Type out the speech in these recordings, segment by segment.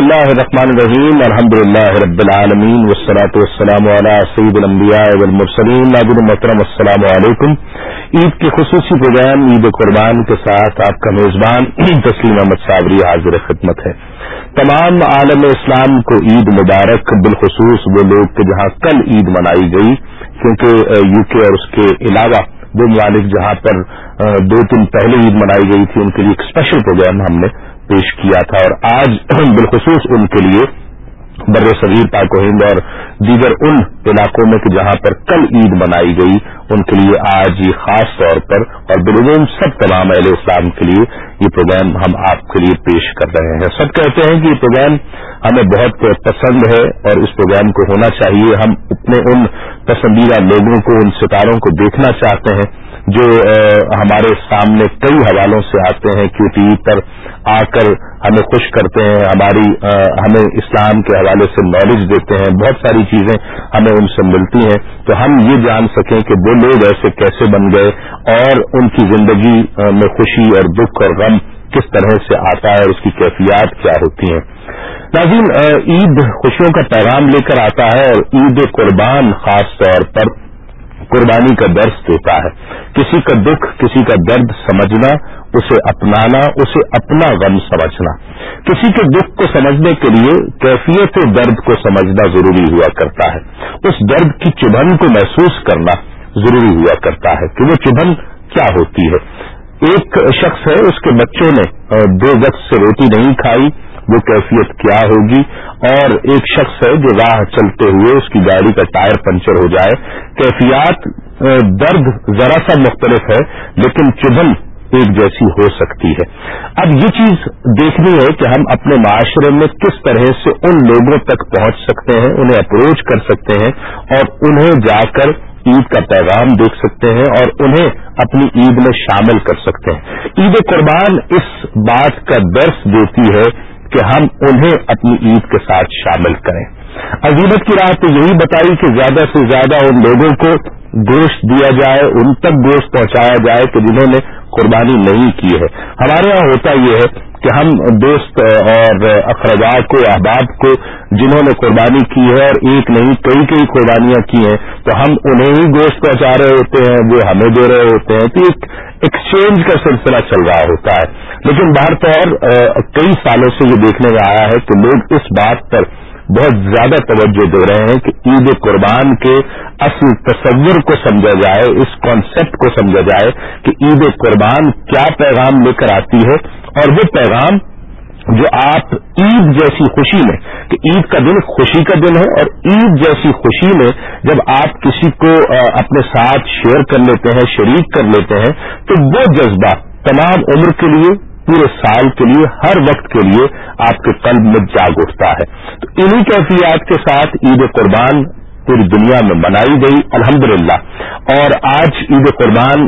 بسم اللہ الرحمن الرحیم الحمد للہ رب العالمین وسلاۃ والسلام علی سعید المبیا والمرسلین ناظر محترم السلام علیکم عید کے خصوصی پروگرام عید قربان کے ساتھ آپ کا میزبان تسلیم احمد صابری حاضر خدمت ہے تمام عالم اسلام کو عید مبارک، بالخصوص وہ لوگ کہ جہاں کل عید منائی گئی، کیونکہ یو کے اور اس کے علاوہ وہ ممالک جہاں پر دو دن پہلے عید منائی گئی تھی، ان کے لیے ایک اسپیشل پروگرام ہم نے پیش کیا تھا اور آج بالخصوص ان کے لیے بر صغیر پاک و ہند اور دیگر ان علاقوں میں کہ جہاں پر کل عید منائی گئی، ان کے لیے آج یہ خاص طور پر اور بالعموم سب تمام اہل اسلام کے لیے یہ پروگرام ہم آپ کے لیے پیش کر رہے ہیں۔ سب کہتے ہیں کہ یہ پروگرام ہمیں بہت پسند ہے اور اس پروگرام کو ہونا چاہیے۔ ہم اپنے ان پسندیدہ لوگوں کو، ان ستاروں کو دیکھنا چاہتے ہیں۔ جو ہمارے سامنے کئی حوالوں سے آتے ہیں کیو ٹی پر آ کر ہمیں خوش کرتے ہیں، ہماری ہمیں اسلام کے حوالے سے نالج دیتے ہیں، بہت ساری چیزیں ہمیں ان سے ملتی ہیں۔ تو ہم یہ جان سکیں کہ وہ لوگ ایسے کیسے بن گئے اور ان کی زندگی میں خوشی اور دکھ اور غم کس طرح سے آتا ہے اور اس کی کیفیات کیا ہوتی ہیں۔ ناظرین عید خوشیوں کا پیغام لے کر آتا ہے اور عید قربان خاص طور پر قربانی کا درس دیتا ہے۔ کسی کا دکھ، کسی کا درد سمجھنا، اسے اپنانا، اسے اپنا غم سمجھنا۔ کسی کے دکھ کو سمجھنے کے لیے کیفیت درد کو سمجھنا ضروری ہوا کرتا ہے۔ اس درد کی چبھن کو محسوس کرنا ضروری ہوا کرتا ہے کہ وہ چبھن کیا ہوتی ہے۔ ایک شخص ہے، اس کے بچوں نے دو وقت سے روٹی نہیں کھائی۔ وہ کیفیت کیا ہوگی؟ اور ایک شخص ہے جو راہ چلتے ہوئے اس کی گاڑی کا ٹائر پنچر ہو جائے۔ کیفیات درد ذرا سا مختلف ہے، لیکن چبھن ایک جیسی ہو سکتی ہے۔ اب یہ چیز دیکھنی ہے کہ ہم اپنے معاشرے میں کس طرح سے ان لوگوں تک پہنچ سکتے ہیں، انہیں اپروچ کر سکتے ہیں، اور انہیں جا کر عید کا پیغام دیکھ سکتے ہیں، اور انہیں اپنی عید میں شامل کر سکتے ہیں۔ عید قربان اس بات کا درس دیتی ہے کہ ہم انہیں اپنی عید کے ساتھ شامل کریں۔ عظیمت کی راہ تو یہی بتائی کہ زیادہ سے زیادہ ان لوگوں کو گوشت دیا جائے، ان تک گوشت پہنچایا جائے کہ جنہوں نے قربانی نہیں کی ہے۔ ہمارے یہاں ہوتا یہ ہے کہ ہم دوست اور اخراجات کو، احباب کو جنہوں نے قربانی کی ہے اور ایک نہیں، کئی کئی قربانیاں کی ہیں، تو ہم انہیں ہی گوشت پہنچا رہے ہوتے ہیں، وہ ہمیں دے رہے ہوتے ہیں۔ تو ایک ایکسچینج کا سلسلہ چل رہا ہوتا ہے۔ لیکن باہر طور کئی سالوں سے یہ دیکھنے میں آیا ہے کہ لوگ اس بات پر بہت زیادہ توجہ دے رہے ہیں کہ عید قربان کے اصل تصور کو سمجھا جائے، اس کانسیپٹ کو سمجھا جائے کہ عید قربان کیا پیغام لے کر آتی ہے اور وہ پیغام جو آپ عید جیسی خوشی میں، کہ عید کا دن خوشی کا دن ہے اور عید جیسی خوشی میں جب آپ کسی کو اپنے ساتھ شیئر کر لیتے ہیں، شریک کر لیتے ہیں، تو وہ جذبہ تمام عمر کے لیے پورے سال کے لیے، ہر وقت کے لیے آپ کے قلب میں جاگ اٹھتا ہے۔ تو انہی کیفیات کے ساتھ عید قربان پوری دنیا میں منائی گئی، الحمدللہ۔ اور آج عید قربان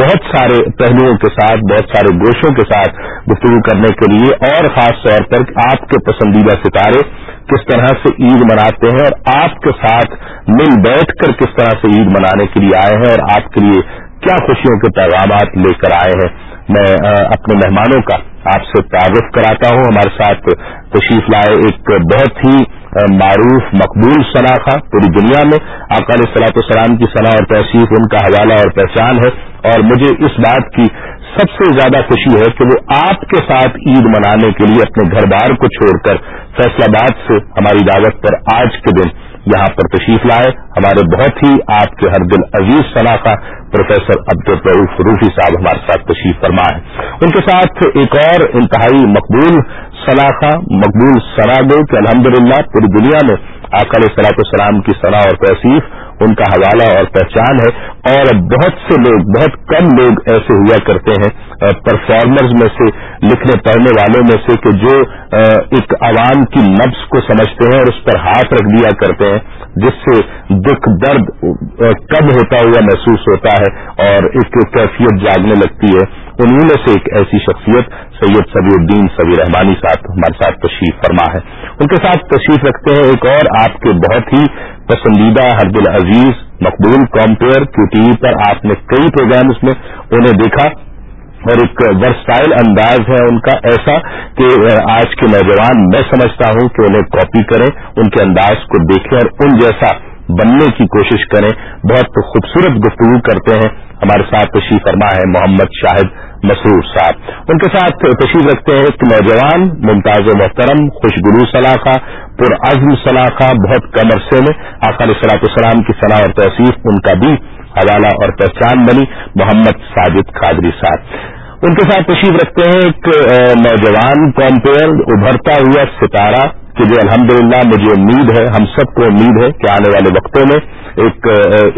بہت سارے پہلوؤں کے ساتھ، بہت سارے گوشوں کے ساتھ گفتگو کرنے کے لیے، اور خاص طور پر آپ کے پسندیدہ ستارے کس طرح سے عید مناتے ہیں اور آپ کے ساتھ مل بیٹھ کر کس طرح سے عید منانے کے لیے آئے ہیں اور آپ کے لیے کیا خوشیوں کے پیغامات لے کر آئے ہیں؟ میں اپنے مہمانوں کا آپ سے تعارف کراتا ہوں۔ ہمارے ساتھ تشریف لائے ایک بہت ہی معروف، مقبول شناخہ پوری دنیا میں۔ اقال صلاح السلام کی صلاح اور تحصیف ان کا حوالہ اور پہچان ہے۔ اور مجھے اس بات کی سب سے زیادہ خوشی ہے کہ وہ آپ کے ساتھ عید منانے کے لیے اپنے گھر بار کو چھوڑ کر فیصلہ باد سے ہماری دعوت پر آج کے دن یہاں پر تشریف لائے۔ ہمارے بہت ہی آپ کے ہر دل عزیز شناخہ پروفیسر عبد الروف روفی صاحب ہمارے ساتھ تشریف فرما ہے ان کے ساتھ ایک اور انتہائی مقبول سلاخا مقبول سرا سراغ کہ الحمدللہ پوری دنیا میں آکال صلاح السلام کی صلاح اور توصیف، ان کا حوالہ اور پہچان ہے اور بہت سے لوگ، بہت کم لوگ ایسے ہوا کرتے ہیں پرفارمرز میں سے، لکھنے پڑھنے والوں میں سے کہ جو ایک عوام کی نبز کو سمجھتے ہیں اور اس پر ہاتھ رکھ دیا کرتے ہیں۔ جس سے دکھ درد کب ہوتا ہوا محسوس ہوتا ہے اور ایک کیفیت جاگنے لگتی ہے۔ انہیں میں سے ایک ایسی شخصیت سید سبی الدین سبی رحمانی صاحب ہمارے ساتھ تشریف فرما ہے۔ ان کے ساتھ تشریف رکھتے ہیں ایک اور آپ کے بہت ہی پسندیدہ حرد العزیز مقبول کمپیئر کیو ٹی وی پر آپ نے کئی پروگرامز میں انہیں دیکھا۔ اور ایک ورسٹائل انداز ہے ان کا ایسا کہ آج کے نوجوان میں سمجھتا ہوں کہ انہیں کاپی کریں، ان کے انداز کو دیکھیں اور ان جیسا بننے کی کوشش کریں۔ بہت خوبصورت گفتگو کرتے ہیں۔ ہمارے ساتھ تشریف فرما ہے محمد شاہد مسرور صاحب۔ ان کے ساتھ تشریف رکھتے ہیں ایک نوجوان، ممتاز و محترم خوشگرو سلاخہ پرعزم سلاخہ بہت کم عرصے میں آخر صلاح السلام کی صلاح اور توصیف ان کا بھی حوالہ اور پہچان بنی، محمد ساجد قادری صاحب۔ ان کے ساتھ تشریف رکھتے ہیں ایک نوجوان کمپیئر، ابھرتا ہوا ستارہ کہ جو الحمدللہ مجھے امید ہے، ہم سب کو امید ہے کہ آنے والے وقتوں میں ایک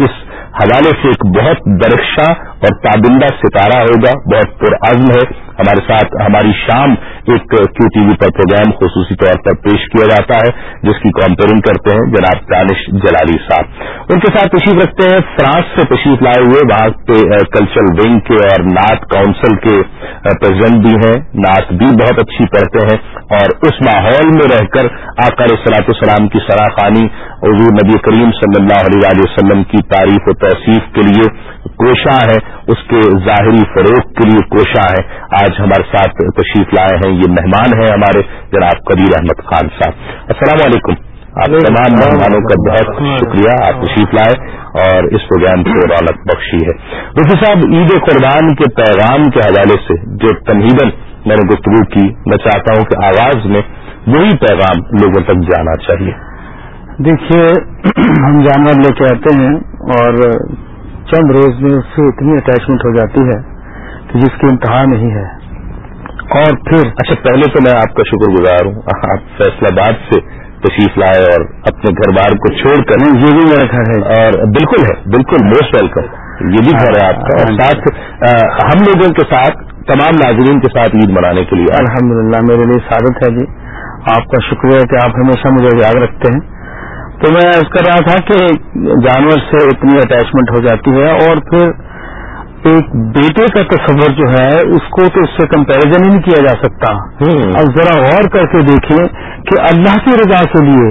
اس حوالے سے ایک بہت درخشاں اور تابندہ ستارہ ہوگا، بہت پرعزم ہے۔ ہمارے ساتھ ہماری شام ایک کیو ٹی وی پر پروگرام خصوصی طور پر پیش کیا جاتا ہے، جس کی کمپیئرنگ کرتے ہیں جناب دانش جلالی صاحب۔ ان کے ساتھ تشریف رکھتے ہیں فرانس سے تشریف لائے ہوئے وہاں پہ کلچرل ونگ کے اور نعت کاؤنسل کے پریزیڈنٹ بھی ہیں۔ نعت بھی بہت اچھی پڑھتے ہیں۔ اور اس ماحول میں رہ کر آکار صلاح السلام کی سراخانی حضور نبی کریم صلی اللہ علیہ وسلم کی تعریف و توصیف کے لیے کوشاں ہے اس کے ظاہری فروغ کے لیے کوشاں ہے۔ آج ہمارے ساتھ تشریف لائے ہیں یہ مہمان ہیں ہمارے جناب قبیر احمد خان صاحب۔ السلام علیکم۔ آپ تمام مہمانوں کا بہت شکریہ۔ آپ تشریف لائے اور اس پروگرام کو رونق بخشی ہے۔ رفی صاحب عید قربان کے پیغام کے حوالے سے جو تنہیدن میں نے گفتگو کی میں چاہتا ہوں کہ آواز میں وہی پیغام لوگوں تک جانا چاہیے۔ دیکھیے ہم جانور لے کے آتے ہیں۔ اور چند روز میں اس سے اتنی اٹیچمنٹ ہو جاتی ہے کہ جس کی انتہا نہیں ہے۔ اور پھر اچھا پہلے تو میں آپ کا شکر گزار ہوں۔ آپ فیصلہ آباد سے تشریف لائے اور اپنے گھر بار کو چھوڑ کر یہ بھی میرا گھر ہے۔ اور بالکل ہے بالکل موسٹ ویلکم یہ بھی گھر ہے آپ کا۔ ساتھ ہم لوگوں کے ساتھ تمام ناظرین کے ساتھ عید منانے کے لیے الحمدللہ میرے لیے سعادت ہے جی۔ آپ کا شکریہ کہ آپ ہمیشہ مجھے یاد رکھتے ہیں۔ تو میں اس کر رہا تھا کہ جانور سے اتنی اٹیچمنٹ ہو جاتی ہے اور پھر ایک بیٹے کا تصور جو ہے اس کو تو اس سے کمپیرزن ہی نہیں کیا جا سکتا۔ اب ذرا غور کر کے دیکھیں کہ اللہ کی رضا کے لیے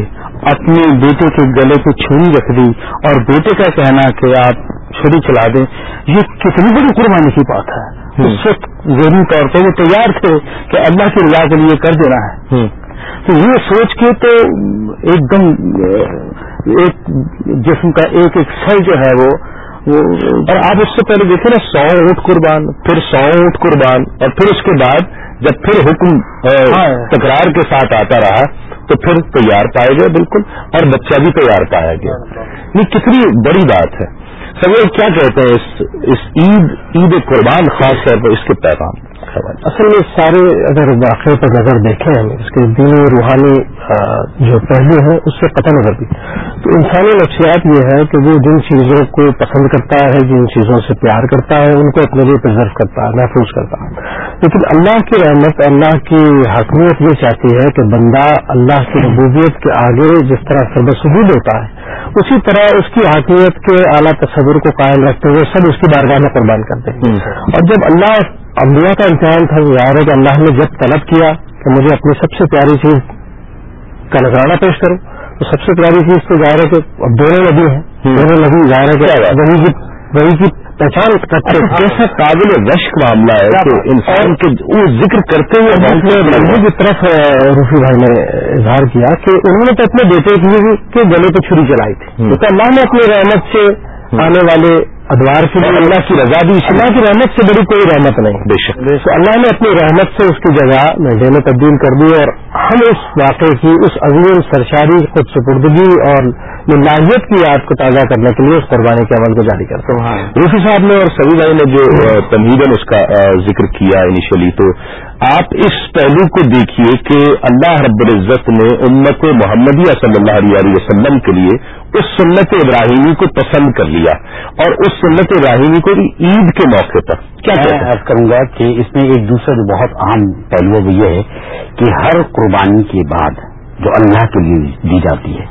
اپنے بیٹے کے گلے کو چھری رکھ دی اور بیٹے کا کہنا کہ آپ چھری چلا دیں یہ کتنی بڑی قربانی کی بات ہے۔ اس وقت ضروری طور پہ وہ تیار تھے کہ اللہ کی رضا کے لیے کر دینا ہے۔ تو یہ سوچ کے تو ایک دم ایک جسم کا ایک ایک سیل جو ہے وہ اور آپ اس سے پہلے دیکھیں نا سو اونٹ قربان پھر سو اونٹ قربان اور پھر اس کے بعد جب پھر حکم ہاں۔ تکرار کے ساتھ آتا رہا تو پھر تیار پائے گئے بالکل اور بچہ بھی تیار پایا گیا یہ کتنی بڑی بات ہے سب لوگ کیا کہتے ہیں؟ اس عید عید قربان خاص طور پر اس کے پیغام اصل میں سارے اگر واقعے پر نظر دیکھیں ہم، اس کے دینی روحانی جو پہلو ہیں، اس سے پتہ نظر بھی۔ تو انسانی نفسیات یہ ہے کہ وہ جن چیزوں کو پسند کرتا ہے، جن چیزوں سے پیار کرتا ہے، ان کو اپنے لیے پرزرو کرتا ہے، محفوظ کرتا ہے۔ لیکن اللہ کی رحمت، اللہ کی حکمیت یہ چاہتی ہے کہ بندہ اللہ کی ربوبیت کے آگے جس طرح سربسود ہوتا ہے اسی طرح اس کی حاکمیت کے اعلیٰ تصور کو قائم رکھتے ہوئے سب اس کی بارگاہ میں قربان کرتے ہیں اور جب اللہ انبیاء کا امتحان تھا ظاہر ہے کہ اللہ نے جب طلب کیا کہ مجھے اپنی سب سے پیاری چیز کا نذرانہ پیش کرو تو سب سے پیاری چیز تو ظاہر ہے کہ اب دونوں نبی ہیں۔ دونوں نبی ظاہر ہے کہ وہی کی پہچان کرتے کیسا قابل رشک معاملہ ہے کہ انسان کے وہ ذکر کرتے ہوئے لڑکوں کی طرف روفی بھائی نے اظہار کیا کہ انہوں نے تو اپنے بیٹے کے گلے پہ چھری چلائی تھی۔ تو اللہ نے اپنی رحمت سے آنے والے ادوار کے لیے اللہ کی رضا دی اللہ کی رحمت سے بڑی کوئی رحمت نہیں۔ بے شک۔ تو اللہ نے اپنی رحمت سے اس کی جگہ میں میں تبدیل کر دی اور ہم اس واقعے کی اس عظیم سرشاری خود سپردگی اور لاہیت کی یاد کو تازہ کرنے کے لیے اس قربانی کے عمل کو جاری کرتے ہیں۔ روفی صاحب نے اور سبھی بھائی نے جو تنہیدن اس کا ذکر کیا انیشلی تو آپ اس پہلو کو دیکھیے کہ اللہ رب العزت نے امت محمدیہ صلی اللہ علیہ وسلم کے لیے اس سنت ابراہیمی کو پسند کر لیا اور اس سنت ابراہیمی کو عید کے موقع پر. کیا عرض کروں گا کہ اس میں ایک دوسرا جو بہت اہم پہلو وہ یہ ہے کہ ہر قربانی کے بعد جو اللہ کے لیے دی جاتی ہے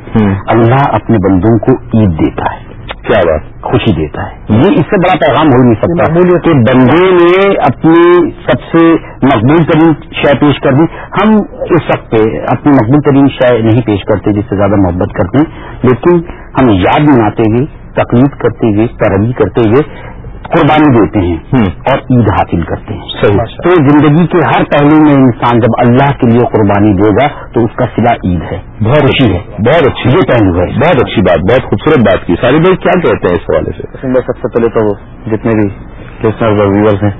اللہ اپنے بندوں کو عید دیتا ہے کیا بات؟ خوشی دیتا ہے۔ یہ اس سے بڑا پیغام ہو نہیں سکتا کہ بندے نے اپنی سب سے مقبول ترین شے پیش کر دی۔ ہم اس وقت پہ اپنی مقبول ترین شے نہیں پیش کرتے جس سے زیادہ محبت کرتے ہیں لیکن ہم یاد مناتے ہوئے تقلید کرتے ہوئے پیروی کرتے ہوئے قربانی دیتے ہیں اور عید حاصل کرتے ہیں۔ صحیح۔ تو زندگی کے ہر پہلو میں انسان جب اللہ کے لیے قربانی دے گا تو اس کا سلا عید ہے۔ بہت خوشی ہے۔ بہت اچھی یہ پہلو ہے۔ بہت اچھی بات بہت خوبصورت بات کی۔ ساری بھائی کیا کہتے ہیں اس حوالے سے؟ میں سب سے پہلے تو جتنے بھی لسنرز اور ویورز ہیں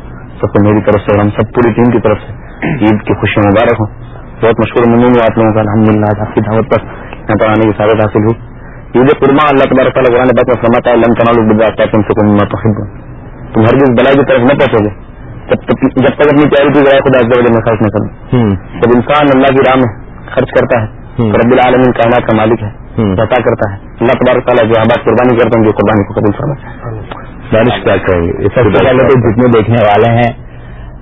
سب کو میری طرف سے اور ہم سب پوری ٹیم کی طرف سے عید کی خوشی مبارک ہوں۔ بہت مشکور ممنون ہوں آپ لوگوں کا الحمد للہ آپ کی دعوت پر یہاں پر آنے کی سعادت حاصل ہوئی۔ عید قربا اللہ تبارک تعالیٰ قرآن بات میں فرماتا ہے لم تنالوا البر تم سے کوئی تحبون۔ تم ہر بلائی کی طرف نہ پہنچو گے۔ جب تک جب تک اپنی پیاری کی ذرائع خدا عز و جل میں خرچ نہ کروں جب انسان اللہ کی راہ میں خرچ کرتا ہے رب العالمین کائنات کا مالک ہے عطا کرتا ہے۔ اللہ تبارک تعالیٰ جو آباد قربانی کرتے ہیں جو قربانی کو قبول ہے۔ دانش کیا کہیں گے جتنے دیکھنے والے ہیں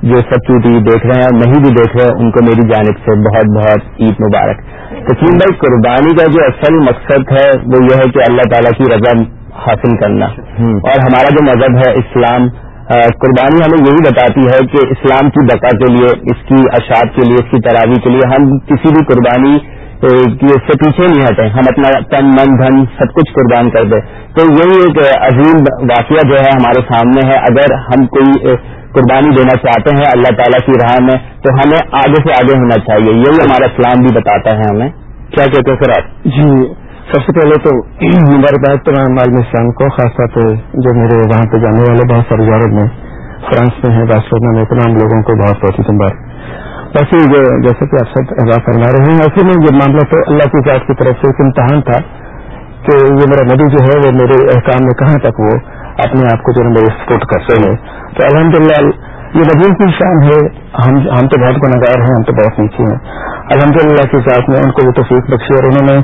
جو سب ٹی وی دیکھ رہے ہیں اور نہیں بھی دیکھ رہے ہیں ان کو میری جانب سے بہت بہت عید مبارک۔ تقیم بھائی، قربانی کا جو اصل مقصد ہے، وہ یہ ہے کہ اللہ تعالیٰ کی رضا حاصل کرنا۔ اور ہمارا جو مذہب ہے، اسلام قربانی ہمیں یہی بتاتی ہے کہ اسلام کی بقا کے لیے، اس کی اشاعت کے لیے، اس کی تراوی کے لیے ہم کسی بھی قربانی اس سے پیچھے نہیں ہٹے ہم اپنا تن، من، دھن سب کچھ قربان کر دیں۔ تو یہی ایک عظیم واقعہ جو ہے ہمارے سامنے ہے۔ اگر ہم کوئی قربانی دینا چاہتے ہیں اللہ تعالیٰ کی راہ میں، تو ہمیں آگے سے آگے ہونا چاہیے۔ یہی ہمارا اسلام بھی بتاتا ہے ہمیں۔ کیا کہتے ہیں سر آپ؟ جی سب سے پہلے تو مبارکباد تمام عالم اسلام کو، خاص طور پہ جو میرے وہاں پہ جانے والے بہت سارے یورپ میں، فرانس میں ہیں بارسلونا میں تمام لوگوں کو بہت بہت مبارک ویسے جیسے کہ آپ سب ادا فرما رہے ہیں ایسے میں یہ معاملہ تو اللہ کی ذات کی طرف سے ایک امتحان تھا۔ کہ یہ میرا نبی جو ہے وہ میرے احکام میں کہاں تک وہ اپنے آپ کو جو ہے میرے سپورٹ کرتے ہیں تو الحمدللہ یہ نبی کی شان ہے۔ ہم ہم تو بہت گناگار ہیں، ہم تو بہت نیچے ہیں۔ الحمدللہ کی ذات میں ان کو وہ توفیق بخشی اور انہوں نے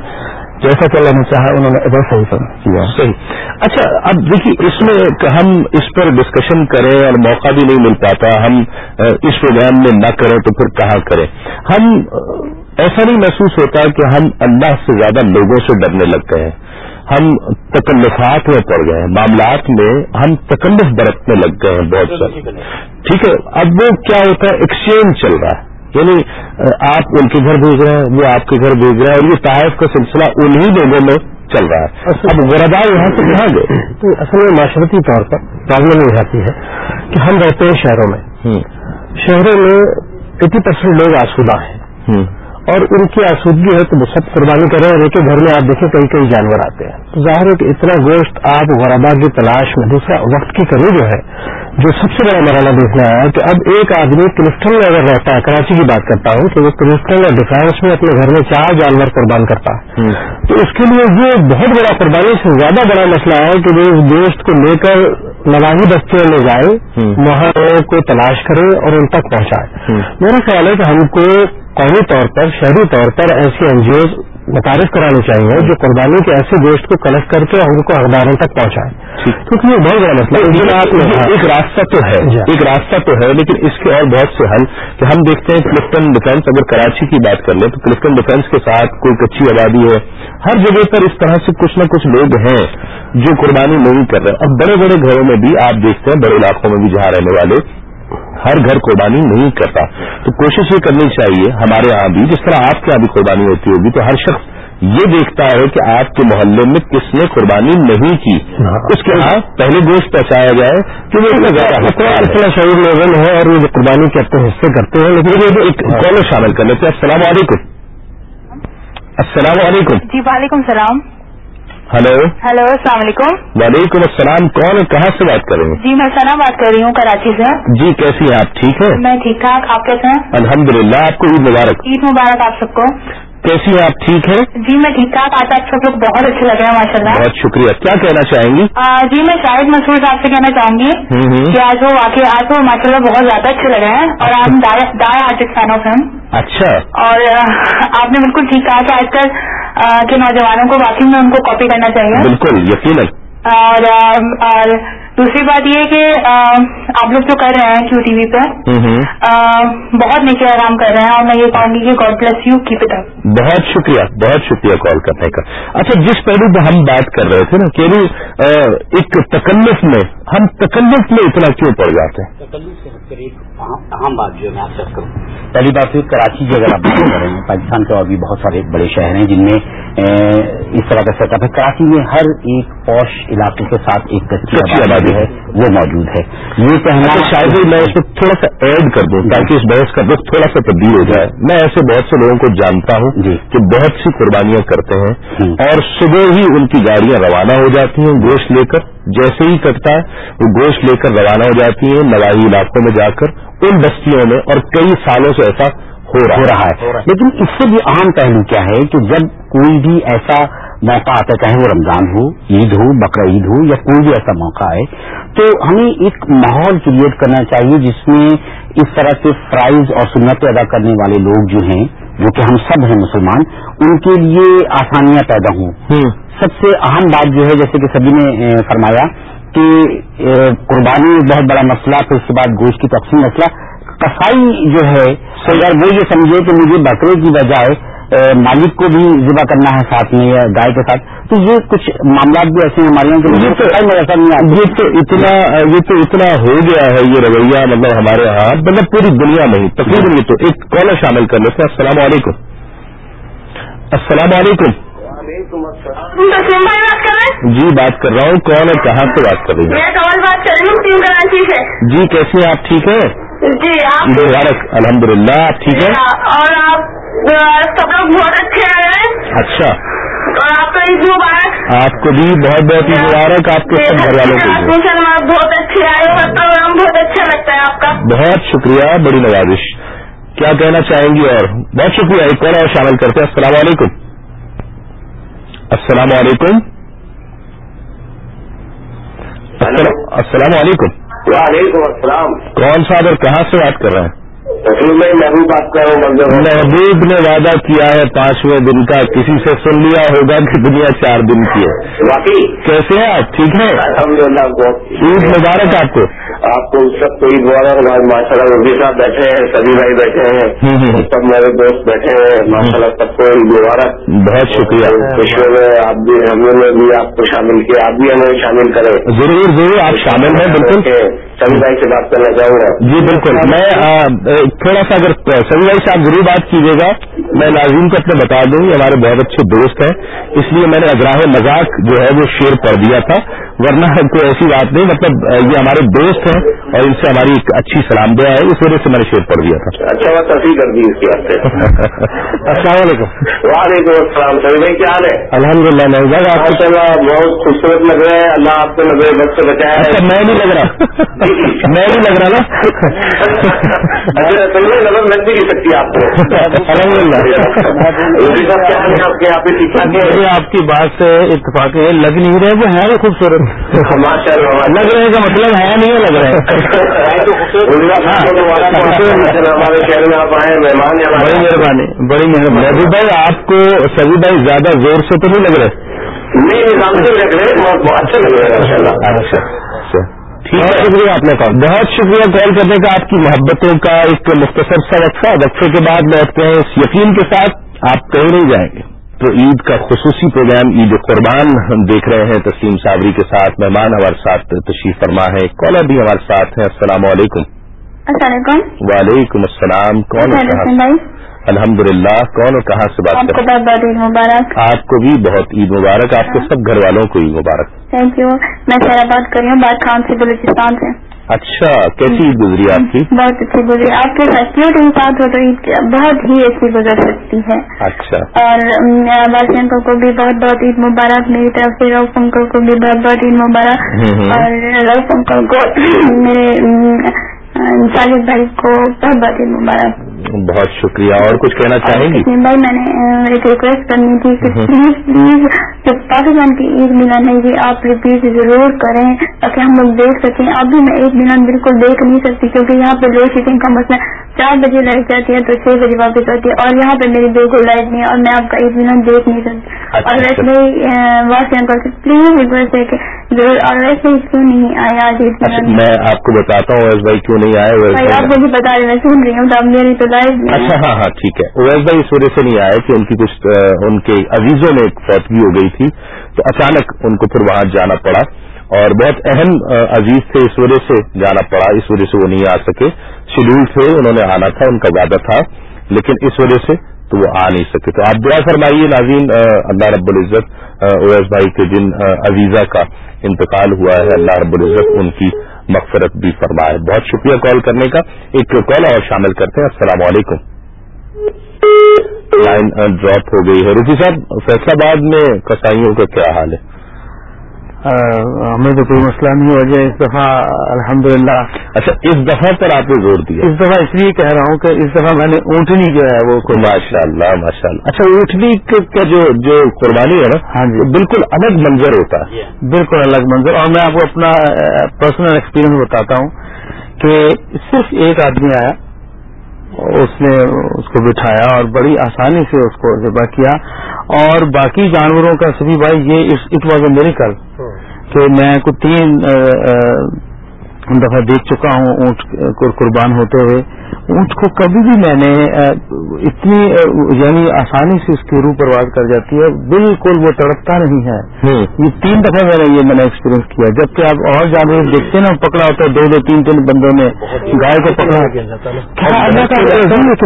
جیسا کہ اللہ نے چاہا، انہوں نے ویسا ہی کیا۔ صحیح۔ اچھا اب دیکھیے، اس میں ہم اس پر ڈسکشن کریں اور موقع بھی نہیں مل پاتا۔ ہم اس پروگرام میں نہ کریں تو پھر کہاں کریں؟ ہم ایسا نہیں محسوس ہوتا کہ ہم اللہ سے زیادہ لوگوں سے ڈرنے لگ گئے ہیں۔ ہم تکلفات میں پڑ گئے ہیں معاملات میں ہم تکلف برتنے لگ گئے ہیں بہت سارے۔ ٹھیک ہے اب وہ کیا ہوتا ہے؟ ایکسچینج چل رہا ہے۔ یعنی آپ ان کے گھر بھیج رہے ہیں وہ آپ کے گھر بھیج رہے ہیں اور یہ تحائف کا سلسلہ انہی لوگوں میں چل رہا ہے۔ اب غربا یہاں سے کہاں گئے؟ تو اصل میں معاشرتی طور پر پرابلم یہ آتی ہے کہ ہم رہتے ہیں شہروں میں۔ شہروں میں ایٹی پرسینٹ لوگ آسودہ ہیں۔ اور ان کی آسودگی ہے تو وہ سب قربانی کریں اور ایک گھر میں آپ دیکھیں کئی کئی جانور آتے ہیں تو ظاہر ہے کہ اتنا گوشت آپ غربا کی تلاش میں دوسرا وقت کی کمی جو ہے جو سب سے بڑا مرحلہ دیکھنا ہے کہ اب ایک آدمی کلسٹن میں اگر رہتا ہے کراچی کی بات کرتا ہوں کہ وہ کلسٹن یا ڈیفینس میں اپنے گھر میں چار جانور قربان کرتا ہے۔ تو اس کے لیے یہ بہت بڑا قربانی سے زیادہ بڑا مسئلہ ہے کہ وہ اس گوشت کو لے کر نواحی بستیوں میں جائے لوگوں کو تلاش کرے اور ان تک پہنچائے۔ میرا خیال ہے کہ ہم کو قومی طور پر شہری طور پر ایسی این جی اوز متعارف کرانی چاہیے جو قربانی کے ایسے گوشت کو کلیکٹ کر کے ان کو حقداروں تک پہنچائیں۔ ٹھیک۔ کیونکہ یہ بہت بڑا مسئلہ کہا- ایک راستہ تو ہے۔ جی۔ ایک راستہ تو ہے لیکن اس کے اور بہت سے حل کہ ہم دیکھتے ہیں کلفٹن ڈیفینس اگر کراچی کی بات کر لیں تو کلفٹن ڈیفینس کے ساتھ کوئی کچی آبادی ہے۔ ہر جگہ پر اس طرح سے کچھ نہ کچھ لوگ ہیں جو قربانی نہیں کر رہے۔ اب بڑے بڑے گھروں میں بھی آپ دیکھتے ہیں بڑے علاقوں میں بھی جہاں رہنے والے ہر گھر قربانی نہیں کرتا۔ تو کوشش یہ کرنی چاہیے ہمارے یہاں بھی جس طرح آپ کے یہاں بھی قربانی ہوتی ہوگی تو ہر شخص یہ دیکھتا ہے کہ آپ کے محلے میں کس نے قربانی نہیں کی۔ ہاں۔ اس کے ہاں پہلے گوشت پہنچایا جائے کہ وہ شعور لوگوں ہے۔ اور یہ جو قربانی کے اپنے حصے کرتے ہیں لیکن ایک کالر شامل کر لیتے ہیں۔ السلام علیکم السلام علیکم۔ جی وعلیکم السلام۔ ہلو ہیلو السلام علیکم وعلیکم السلام کون کہاں سے بات کر رہے جی میں سنا بات کر رہی ہوں کراچی سے۔ ہیں؟ جی کیسی ہیں آپ؟ ٹھیک ہے میں ٹھیک ٹھاک آپ کیسے ہیں؟ الحمدللہ آپ کو عید مبارک۔ عید مبارک آپ سب کو۔ کیسی ہیں آپ؟ ٹھیک ہیں؟ جی میں ٹھیک ٹھاک آج آپ سب لوگ بہت اچھے لگ رہے ہیں ماشاء اللہ بہت شکریہ۔ کیا کہنا چاہیں گی؟ جی میں شاہد مسعود صاحب سے کہنا چاہوں گی کہ آج وہ واقعی آج وہ ماشاء اللہ بہت زیادہ اچھے لگ رہے ہیں اور ہم دائیں آرٹسٹ فین آف ہم اچھا۔ اور آپ نے بالکل ٹھیک کہا کہ آج کل کے نوجوانوں کو واقعی میں ان کو کاپی کرنا چاہیے۔ بالکل یقیناً۔ اور آ، اور دوسری بات یہ کہ آپ لوگ جو کر رہے ہیں کیو ٹی وی پہ بہت نیچے آرام کر رہے ہیں اور میں یہ کہوں گی کہ God bless you keep it up بہت شکریہ بہت شکریہ کال کرنے کا اچھا جس پہلو پہ ہم بات کر رہے تھے نا کہ ایک تکلف میں ہم تکلف میں اتنا کیوں پڑ جاتے ہیں؟ تکلف سے ہٹ کر ایک اہم بات جو ہے میں آپ سے کروں پہلی بات تو کراچی کی اگر آپ بات کر رہے ہیں پاکستان کے اور بھی بہت سارے بڑے شہر ہیں جن میں اس طرح کا سیٹ اپ ہے۔ کراچی میں ہر ایک پوش علاقے کے ساتھ ایک کچی آبادی ہے وہ موجود ہے۔ یہ کہنا شاید میں اس میں تھوڑا سا ایڈ کر دوں تاکہ اس بحث کا رخ تھوڑا سا تبدیل ہو جائے۔ میں ایسے بہت سے لوگوں کو جانتا ہوں جی۔ کہ بہت سی قربانیاں کرتے ہیں اور صبح ہی ان کی گاڑیاں روانہ ہو جاتی ہیں گوشت لے کر جیسے ہی کٹتا ہے وہ گوشت لے کر روانہ ہو جاتی ہیں نواحی علاقوں میں جا کر ان بستیوں میں اور کئی سالوں سے ایسا ہو رہا ہے۔ لیکن اس سے بھی اہم پہلو کیا ہے کہ جب کوئی بھی ایسا موقع آتا ہے چاہے وہ رمضان ہو عید ہو بقر عید ہو یا کوئی بھی ایسا موقع ہے تو ہمیں ایک ماحول کریٹ کرنا چاہیے جس میں اس طرح کے فرائض اور سنتیں ادا کرنے والے لوگ جو ہیں جو کہ ہم سب ہیں مسلمان ان کے لیے آسانیاں پیدا ہوں۔ سب سے اہم بات جو ہے جیسے کہ سبھی نے فرمایا کہ قربانی بہت بڑا مسئلہ پھر اس کے بعد گوشت کی تقسیم مسئلہ۔ کسائی جو ہے اگر وہ یہ سمجھے کہ مجھے بکرے کی بجائے مالک کو بھی ذبح کرنا ہے ساتھ میں یا گائے کے ساتھ۔ تو یہ کچھ معاملات بھی ایسے ہیں ہمارے یہاں میں ایسا نہیں یہ تو اتنا یہ تو اتنا ہو گیا ہے یہ رویہ مطلب ہمارے یہاں۔ مطلب پوری دنیا میں ہی تقریباً یہ تو ایک کالر شامل کر لیتے ہیں السلام علیکم۔ السلام علیکم۔ جی بات کر رہا ہوں۔ کون اور کہاں سے بات کر رہی میں کمل بات کر رہی ہوں۔ جی کیسے ہیں؟ آپ ٹھیک ہیں؟ جی آپ مبارک الحمد للہ آپ ٹھیک ہیں؟ اور آپ؟ سب لوگ بہت اچھے آئے ہیں۔ اچھا۔ اور آپ کا عید مبارک۔ آپ کو بھی بہت بہت عید مبارک آپ کے سب گھر والوں کو آپ بہت اچھے آئے ہو پروگرام بہت اچھا لگتا ہے آپ کا۔ بہت شکریہ بڑی نوازش۔ کیا کہنا چاہیں گی اور بہت شکریہ ایک اور اور شامل کرتے ہیں۔ السلام علیکم۔ السلام علیکم۔ السلام علیکم۔ وعلیکم السلام۔ کون صاحب اور کہاں سے بات کر رہے ہیں؟ محبوب نے وعدہ کیا ہے پانچویں دن کا کسی سے سن لیا ہوگا کہ دنیا چار دن کی ہے۔ کیسے ہیں آپ؟ ٹھیک ہیں؟ الحمد للہ عید مبارک آپ کو۔ آپ کو سب کو عید مبارک ماشاء اللہ ربی صاحب بیٹھے ہیں سبھی بھائی بیٹھے ہیں سب میرے دوست بیٹھے ہیں ماشاء اللہ سب کو عید مبارک۔ بہت شکریہ۔ خوشیوں میں آپ بھی ہم نے بھی آپ کو شامل کیا آپ بھی ہمیں شامل کریں۔ ضرور ضرور آپ شامل ہیں بالکل۔ سبھی بھائی سے بات کرنا چاہوں گا۔ جی بالکل۔ میں تھوڑا سا اگر سبھی بھائی صاحب ضرور بات کیجیے گا، میں ناظرین کو اپنے بتا دوں، یہ ہمارے بہت اچھے دوست ہیں۔ اس لیے میں نے اگراہ مذاق جو ہے وہ شیئر پڑھ دیا تھا ورنہ کوئی ایسی بات نہیں مطلب یہ ہمارے دوست ہیں اور ان سے ہماری ایک اچھی سلام دیا ہے اس وجہ سے میں نے شیئر پڑھ دیا تھا۔ اچھا بات تصویر کر دی اس کی سے۔ السلام علیکم۔ وعلیکم السلام سبھی بھائی کیا حال ہے؟ الحمد للہ آپ اللہ بہت خوبصورت لگ رہے ہیں اللہ آپ کو رہے بس سے بچایا اچھا میں نہیں لگ رہا۔ میں نہیں لگ رہا نا۔ نظر لگ بھی نہیں سکتی آپ کو۔ الحمد للہ آپ کے یہاں پہ ٹھیک ٹھاک ہے آپ کی بات سے اتفاق ہے لگ نہیں رہے وہ ہے خوبصورت۔ لگ رہے کا مطلب ہے نہیں لگ رہے۔ مہمان ہیں بڑی مہربانی بڑی مہربانی۔ محبوب بھائی آپ کو سبھی بھائی زیادہ زور سے تو نہیں لگ رہے؟ نہیں نظام سے لگ رہے بہت اچھا لگ رہا ہے ماشاء اللہ۔ اچھا بہت شکریہ آپ نے کال بہت شکریہ کال کرنے کا آپ کی محبتوں کا ایک مختصر سا وقفہ۔ وقفے کے بعد لوٹتے ہیں اس یقین کے ساتھ آپ کہیں نہیں جائیں گے۔ تو عید کا خصوصی پروگرام عید قربان ہم دیکھ رہے ہیں۔ تسلیم صابری کے ساتھ مہمان ہمارے ساتھ تشریف فرما ہے۔ کالر بھی ہمارے ساتھ ہیں۔ السلام علیکم۔ السلام علیکم۔ وعلیکم السلام۔ کون الحمد للہ کون اور کہاں سے بات کر کو رہے ہیں بہت بہت عید مبارک۔ آپ کو بھی بہت عید مبارک۔ آپ کے سب گھر والوں کو عید مبارک۔ تھینک یو میں سیرا بات کر رہی ہوں بات خان سے بلوچستان سے۔ اچھا کیسی عید گزری آپ کی؟ بہت اچھی گزری۔ آپ کے فیسٹیول کے ساتھ ہو تو عید بہت ہی اچھی گزر سکتی ہے۔ اچھا۔ اور باسی انکل کو بھی بہت بہت عید مبارک میری طرف سے روف انکل کو بھی بہت بہت عید مبارک۔ اور روف انکل کو میرے ساجد بھائی کو بہت بہت عید مبارک۔ بہت شکریہ۔ اور کچھ کہنا چاہیں گی؟ بھائی میں نے ایک ریکویسٹ کرنی تھی کہ پلیز پلیز جو پاکستان کی عید ملن ہے یہ آپ ریپیٹ ضرور کریں تاکہ ہم لوگ دیکھ سکیں۔ ابھی میں عید ملن بالکل دیکھ نہیں سکتی کیونکہ یہاں پہ لوڈ شیڈنگ کا مسئلہ چار بجے لائٹ جاتی ہے تو چھ بجے واپس آتی ہے اور یہاں پہ میری بالکل لائٹ نہیں ہے اور میں آپ کا عید ملن دیکھ نہیں سکتی۔ اچھا، اور ویسے واسی انکل سے پلیز ریکویسٹ ہے کہ ضرور۔ اور ویسے کیوں نہیں آئے آج اچھا میں آپ کو بتاتا ہوں اویس بھائی کیوں نہیں آئے بھائی آپ مجھے بتا رہے میں سن رہی ہوں تو اب میری تو لائٹ اچھا ہاں ہاں ٹھیک ہے۔ اویس بھائی اس وجہ سے نہیں آئے کہ ان کی کچھ ان کے عزیزوں میں ایک فوتگی ہو گئی تھی۔ تو اچانک ان کو پھر وہاں جانا پڑا۔ اور بہت اہم عزیز تھے اس وجہ سے جانا پڑا اس وجہ سے وہ نہیں آ سکے۔ شیڈول تھے، انہوں نے آنا تھا، ان کا وعدہ تھا، لیکن اس وجہ سے تو وہ آ نہیں سکے۔ تو آپ دعا فرمائیے ناظرین اللہ رب العزت اویس بھائی کے جن عزیزہ کا انتقال ہوا ہے۔ اللہ رب العزت ان کی مغفرت بھی فرمائے۔ بہت شکریہ کال کرنے کا۔ ایک کال اور شامل کرتے ہیں۔ السلام علیکم۔ لائن ڈراپ ہو گئی ہے۔ رفی صاحب، فیصلہ آباد میں کسائیوں کا کیا حال ہے؟ ہمیں تو کوئی مسئلہ نہیں ہو جائے اس دفعہ الحمدللہ اچھا اس دفعہ پر آپ نے زور دیا؟ اس دفعہ اس لیے کہہ رہا ہوں کہ اس دفعہ میں نے اونٹنی جو ہے وہ ماشاء اللہ ماشاء اللہ اچھا اونٹنی کا جو جو قربانی ہے نا ہاں جی۔ بالکل الگ منظر ہوتا ہے۔ بالکل الگ منظر۔ اور میں آپ کو اپنا پرسنل ایکسپیرینس بتاتا ہوں کہ صرف ایک آدمی آیا اس نے اس کو بٹھایا اور بڑی آسانی سے اس کو ذبح کیا۔ اور باقی جانوروں کا سبھی بھائی یہ اٹ واز اے میریکل کہ میں کو تین دفعہ دیکھ چکا ہوں اونٹ قربان ہوتے ہوئے اونٹ کو کبھی بھی میں نے اتنی یعنی آسانی سے اس کی روح پرواز کر جاتی ہے بالکل وہ تڑپتا نہیں ہے یہ تین دفعہ میں نے یہ میں نے ایکسپیرینس کیا جبکہ آپ اور جانور دیکھتے ہیں نا پکڑا ہوتا ہے دو دو تین تین بندوں نے گائے کو پکڑا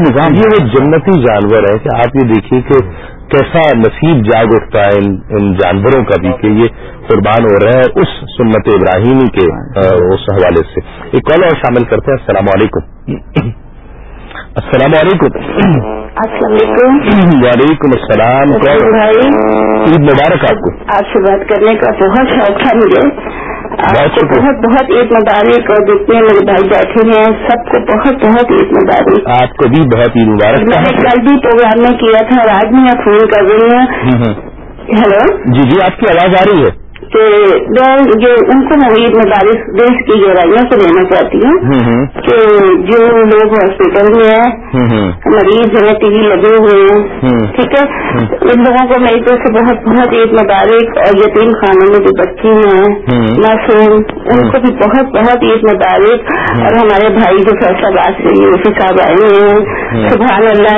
نظام یہ وہ جنتی جانور ہے کہ آپ یہ دیکھیے کہ کیسا نصیب جاگ اٹھتا ہے ان جانوروں کا بھی کہ یہ قربان ہو رہے ہیں اس سنت ابراہیمی کے اس حوالے سے۔ ایک کال اور شامل کرتے ہیں۔ السلام علیکم۔ السلام علیکم. السلام علیکم. وعلیکم السلام. بھائی؟ عید مبارک آپ کو. آپ سے بات کرنے کا بہت شوق تھا مجھے. آپ کو بہت بہت عید مبارک اور جتنے میرے بھائی بیٹھے ہیں سب کو بہت بہت عید مبارک. آپ کو بھی بہت عید مبارک. میں نے کل بھی پروگرام میں کیا تھا اور آج میں فون کر رہی ہوں. ہیلو جی جی آپ کی آواز آ رہی ہے. کہ جو ان کو میں عید مبارک دیش کی گہرائیوں سے لینا چاہتی ہوں کہ جو لوگ ہاسپٹل میں ہیں مریض ہیں ٹی وی لگے ہوئے ہیں ٹھیک ہے؟ ان لوگوں کو میری طرف سے بہت بہت عید مبارک اور یتیم خانوں میں جو بچی ہیں معصوم ان کو بھی بہت بہت عید مبارک۔ اور ہمارے بھائی جو فیصلہ باد سے یوسف صاحب آئے ہوئے ہیں۔ سبحان اللہ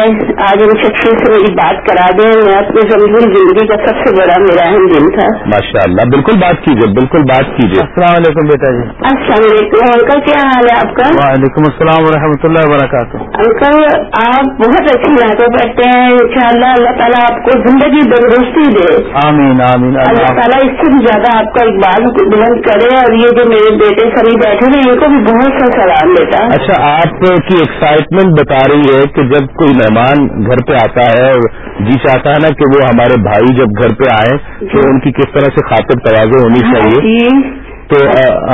آج ان شخصیت سے میری بات کرا دیں۔ میں اپنی زمین زندگی کا سب سے بڑا میرا اہم دن تھا۔ ماشاء اللہ بالکل۔ بات کیجیے بالکل بات کیجیے۔ السلام علیکم بیٹا جی۔ السلام علیکم۔ انکل کیا حال ہے آپ کا؟ وعلیکم السلام ورحمۃ اللہ وبرکاتہ۔ انکل آپ بہت اچھی باتیں کرتے ہیں ان شاء اللہ اللہ تعالیٰ آپ کو زندگی تندرستی دے۔ آمین آمین اللہ تعالیٰ اس سے بھی زیادہ آپ کا اقبال بلند کرے اور یہ جو میرے بیٹے سبھی بیٹھے ہیں ان کو بھی بہت سا سلام دیتا۔ اچھا آپ کی ایکسائٹمنٹ بتا رہی ہے کہ جب کوئی مہمان گھر پہ آتا ہے اور جی چاہتا ہے نا کہ وہ ہمارے بھائی جب گھر پہ آئے تو ان کی کس طرح سے خاطر توازو ہونی چاہیے؟ جی تو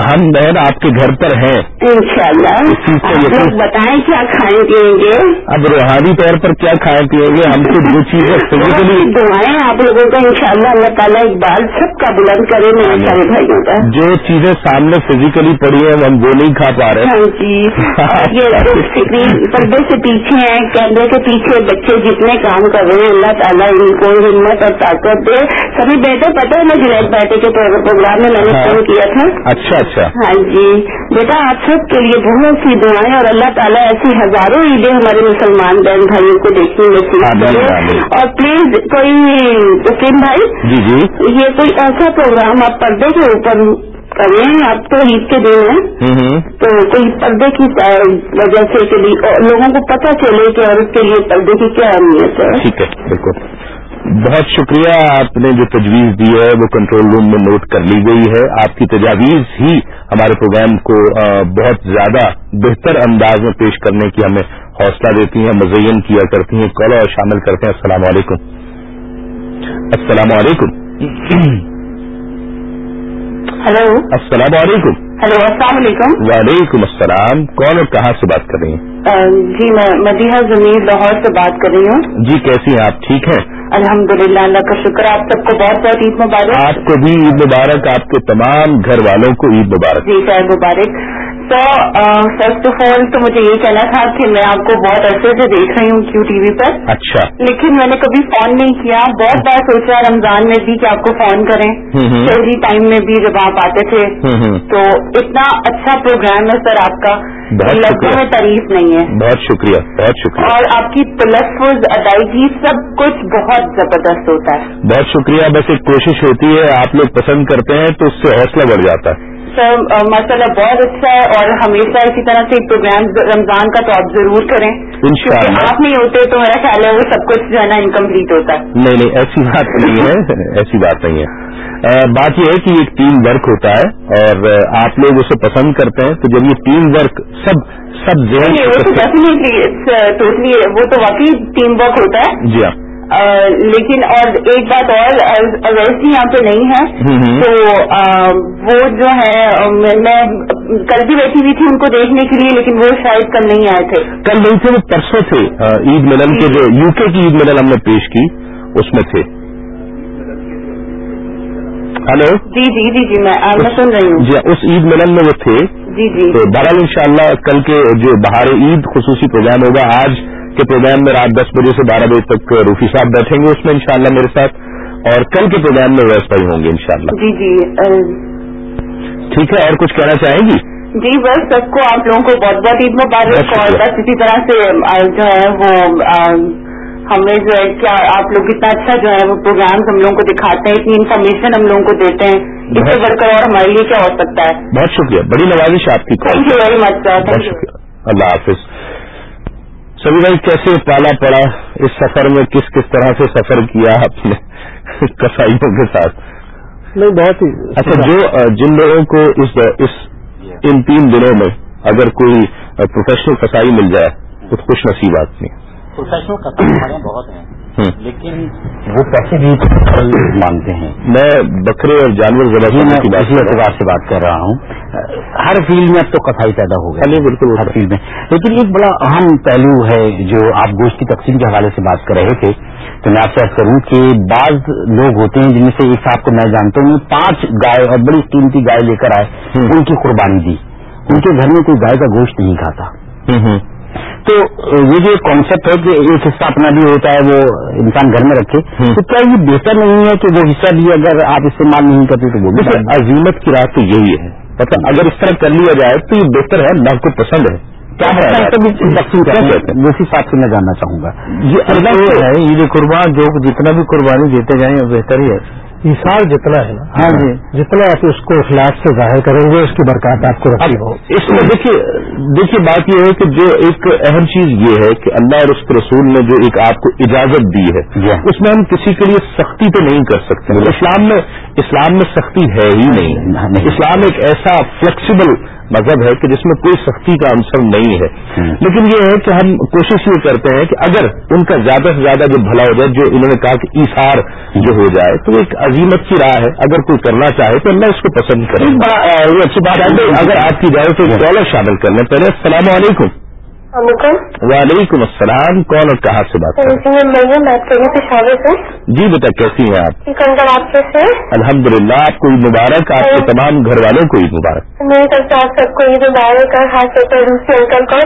ہم بہن آپ کے گھر پر ہیں۔ ان شاء اللہ بتائیں کیا کھائیں پیئیں گے؟ اب روحانی طور پر کیا کھائیں پیئیں گے؟ ہم کو جو چیزیں فزیکلی دعائیں آپ لوگوں کا ان شاء اللہ اللہ تعالیٰ اقبال سب کا بلند کرے میرے سارے بھائیوں کا۔ جو چیزیں سامنے فزیکلی پڑی ہیں ہم وہ نہیں کھا پا رہے۔ ہاں جی۔ یہ پردے سے پیچھے ہیں کیمرے کے پیچھے بچے جتنے کام کر رہے ہیں اللہ تعالیٰ ان کو ہمت اور طاقت دے۔ سبھی بیٹے پتہ ہے نا جنید بیٹے کے پروگرام میں میں نے ہاں۔ فون کیا تھا اچھا اچھا۔ ہاں جی۔ بیٹا آپ سب کے لیے بہت سی دعائیں اور اللہ تعالیٰ ایسی ہزاروں عیدیں ہمارے مسلمان بہن بھائیوں کو دیکھنے آمین۔ اور پلیز کوئی وسیم بھائی جی جی۔ یہ کوئی ایسا پروگرام آپ پردے کے اوپر کریں اب تو عید کے دن ہیں۔ تو کوئی پردے کی وجہ سے لوگوں کو پتہ چلے کہ عورت کے لیے پردے کی کیا اہمیت ہے۔ ٹھیک ہے بالکل۔ بہت شکریہ آپ نے جو تجویز دی ہے وہ کنٹرول روم میں نوٹ کر لی گئی ہے۔ آپ کی تجاویز ہی ہمارے پروگرام کو بہت زیادہ بہتر انداز میں پیش کرنے کی ہمیں حوصلہ دیتی ہیں مزین کیا کرتی ہیں کال اور شامل کرتے ہیں۔ السلام علیکم۔ السلام علیکم۔ ہلو السلام علیکم. ہلو السلام علیکم. وعلیکم السلام. کون اور کہاں سے بات کر رہی ہیں؟ جی میں مدیحہ زمیر لاہور سے بات کر رہی ہوں. جی کیسی ہیں؟ آپ ٹھیک ہیں؟ الحمد للہ اللہ کا شکر آپ سب کو بہت بہت عید مبارک. آپ کو بھی عید مبارک. آپ کے تمام گھر والوں کو عید مبارک. جی شاید مبارک. تو فرسٹ آف آل تو مجھے یہ کہنا تھا کہ میں آپ کو بہت عرصے سے دیکھ رہی ہوں کیو ٹی وی پر۔ اچھا۔ لیکن میں نے کبھی فون نہیں کیا۔ بہت بار سوچا رمضان میں بھی کہ آپ کو فون کریں۔ شہری ٹائم میں بھی جب آپ آتے تھے۔ تو اتنا اچھا پروگرام ہے سر آپ کا۔ لفظوں میں تعریف نہیں ہے۔ بہت شکریہ بہت شکریہ۔ اور آپ کی تلفظ ادائیگی سب کچھ بہت زبردست ہوتا ہے۔ بہت شکریہ۔ بس ایک کوشش ہوتی ہے آپ لوگ پسند کرتے ہیں تو اس سے حوصلہ بڑھ جاتا ہے۔ سر مسئلہ بہت اچھا ہے اور ہمیشہ اسی طرح سے پروگرام رمضان کا تو آپ ضرور کریں۔ انشاءاللہ۔ آپ نہیں ہوتے تو میرا خیال ہے وہ سب کچھ جو ہے نا انکمپلیٹ ہوتا ہے۔ نہیں نہیں ایسی بات نہیں ہے۔ ایسی بات نہیں ہے۔ بات یہ ہے کہ ایک ٹیم ورک ہوتا ہے اور آپ لوگ اسے پسند کرتے ہیں۔ تو جب یہ ٹیم ورک سب سب ٹوٹلی وہ تو واقعی ٹیم ورک ہوتا ہے۔ جی ہاں۔ لیکن اور ایک بات اور اویسی یہاں پہ نہیں ہے تو وہ جو ہے میں کل بھی بیٹھی ہوئی تھی ان کو دیکھنے کے لیے لیکن وہ شاید کل نہیں آئے تھے۔ کل نہیں تھے وہ پرسوں تھے عید ملن کے جو یو کے کی عید ملن ہم نے پیش کی اس میں تھے۔ ہلو؟ جی جی جی جی میں سن رہی ہوں۔ جی اس عید ملن میں وہ تھے۔ جی جی۔ بہرحال ان شاء اللہ کل کے جو بہار عید خصوصی پروگرام ہوگا آج کے پروگرام میں رات دس بجے سے بارہ بجے تک روفی صاحب بیٹھیں گے اس میں انشاءاللہ میرے ساتھ اور کل کے پروگرام میں ویسا ہی ہوں گے انشاءاللہ۔ جی جی ٹھیک ہے اور کچھ کہنا چاہیں گی؟ جی بس سب کو آپ لوگوں کو بہت بہت عید مبارک اور بس اسی طرح سے جو ہے وہ ہمیں جو ہے کیا آپ لوگ اتنا اچھا جو ہے وہ پروگرام ہم لوگوں کو دکھاتے ہیں اتنی انفارمیشن ہم لوگوں کو دیتے ہیں۔ اس سے بڑھ کر اور ہمارے لیے کیا ہو سکتا ہے؟ بہت شکریہ بڑی نوازش آپ کی۔ تھینک یو ویری مچ شکریہ۔ اللہ حافظ۔ سبھی بھائی کیسے پالا پڑا؟ اس سفر میں کس کس طرح سے سفر کیا آپ نے؟ کسائیوں کے ساتھ۔ نہیں بہت ہی اچھا جو جن لوگوں کو اس اس ان تین دنوں میں اگر کوئی پروفیشنل کسائی مل جائے تو خوش نصیب آدمی۔ پروفیشنل کسائی بہت ہیں۔ لیکن وہ پیسے بھی مانگتے ہیں۔ میں بکرے اور جانور کی اسی اعتبار سے بات کر رہا ہوں۔ ہر فیلڈ میں اب تو کسائی پیدا ہو گیا نہیں بالکل ہر فیلڈ میں۔ لیکن ایک بڑا اہم پہلو ہے جو آپ گوشت کی تقسیم کے حوالے سے بات کر رہے تھے تو میں آپ سے کروں کہ بعض لوگ ہوتے ہیں جن میں سے ایک صاحب کو میں جانتا ہوں پانچ گائے اور بڑی قیمتی گائے لے کر آئے ان کی قربانی دی۔ ان کے گھر میں کوئی گائے کا گوشت نہیں کھاتا۔ تو یہ جو کانسیپٹ ہے کہ ایک حصہ اپنا بھی ہوتا ہے وہ انسان گھر میں رکھے تو کیا یہ بہتر نہیں ہے کہ وہ حصہ بھی اگر آپ استعمال نہیں کرتے تو وہ بھی عظیمت کی رات تو یہی ہے۔ مطلب اگر اس طرح کر لیا جائے تو یہ بہتر ہے اللہ کو پسند ہے۔ اسی بات سے میں جاننا چاہوں گا۔ یہ اللہ ہے یہ قربان جو جتنا بھی قربانی دیتے جائیں بہتر ہی ہے۔ اشار جتنا ہے نا ہاں جی۔ جتنا آپ اس کو اخلاق سے ظاہر کریں گے اس کی برکات آپ کو رکھی ہو اس میں دیکھیے دیکھیے بات یہ ہے کہ جو ایک اہم چیز یہ ہے کہ اللہ اور اس کے رسول نے جو ایک آپ کو اجازت دی ہے جی۔ اس میں ہم کسی کے لیے سختی تو نہیں کر سکتے۔ اسلام میں اسلام میں سختی ہے ہی نہیں۔ اسلام ایک ایسا فلیکسیبل مذہب ہے کہ جس میں کوئی سختی کا عنصر نہیں ہے۔ لیکن یہ ہے کہ ہم کوشش یہ کرتے ہیں کہ اگر ان کا زیادہ سے زیادہ جو بھلا ہو جائے جو انہوں نے کہا کہ ایسار جو ہو جائے تو ایک عظیمت کی راہ ہے۔ اگر کوئی کرنا چاہے تو اللہ اس کو پسند کرے۔ یہ اچھی بات ہے۔ اگر آپ کی جائے تو ڈالر شامل کر لیں۔ پہلے السلام علیکم۔ وعلیکم السلام کون اور کہاں سے بات پشاور سے جی بیٹا کیسی ہیں آپ؟ آپ کیسے الحمد للہ آپ کو عید مبارک آپ کے تمام گھر والوں کو عید مبارک۔ میری طرف سے آپ سب کو عید مبارک اور خاص طور پر دوسرے انکل کو۔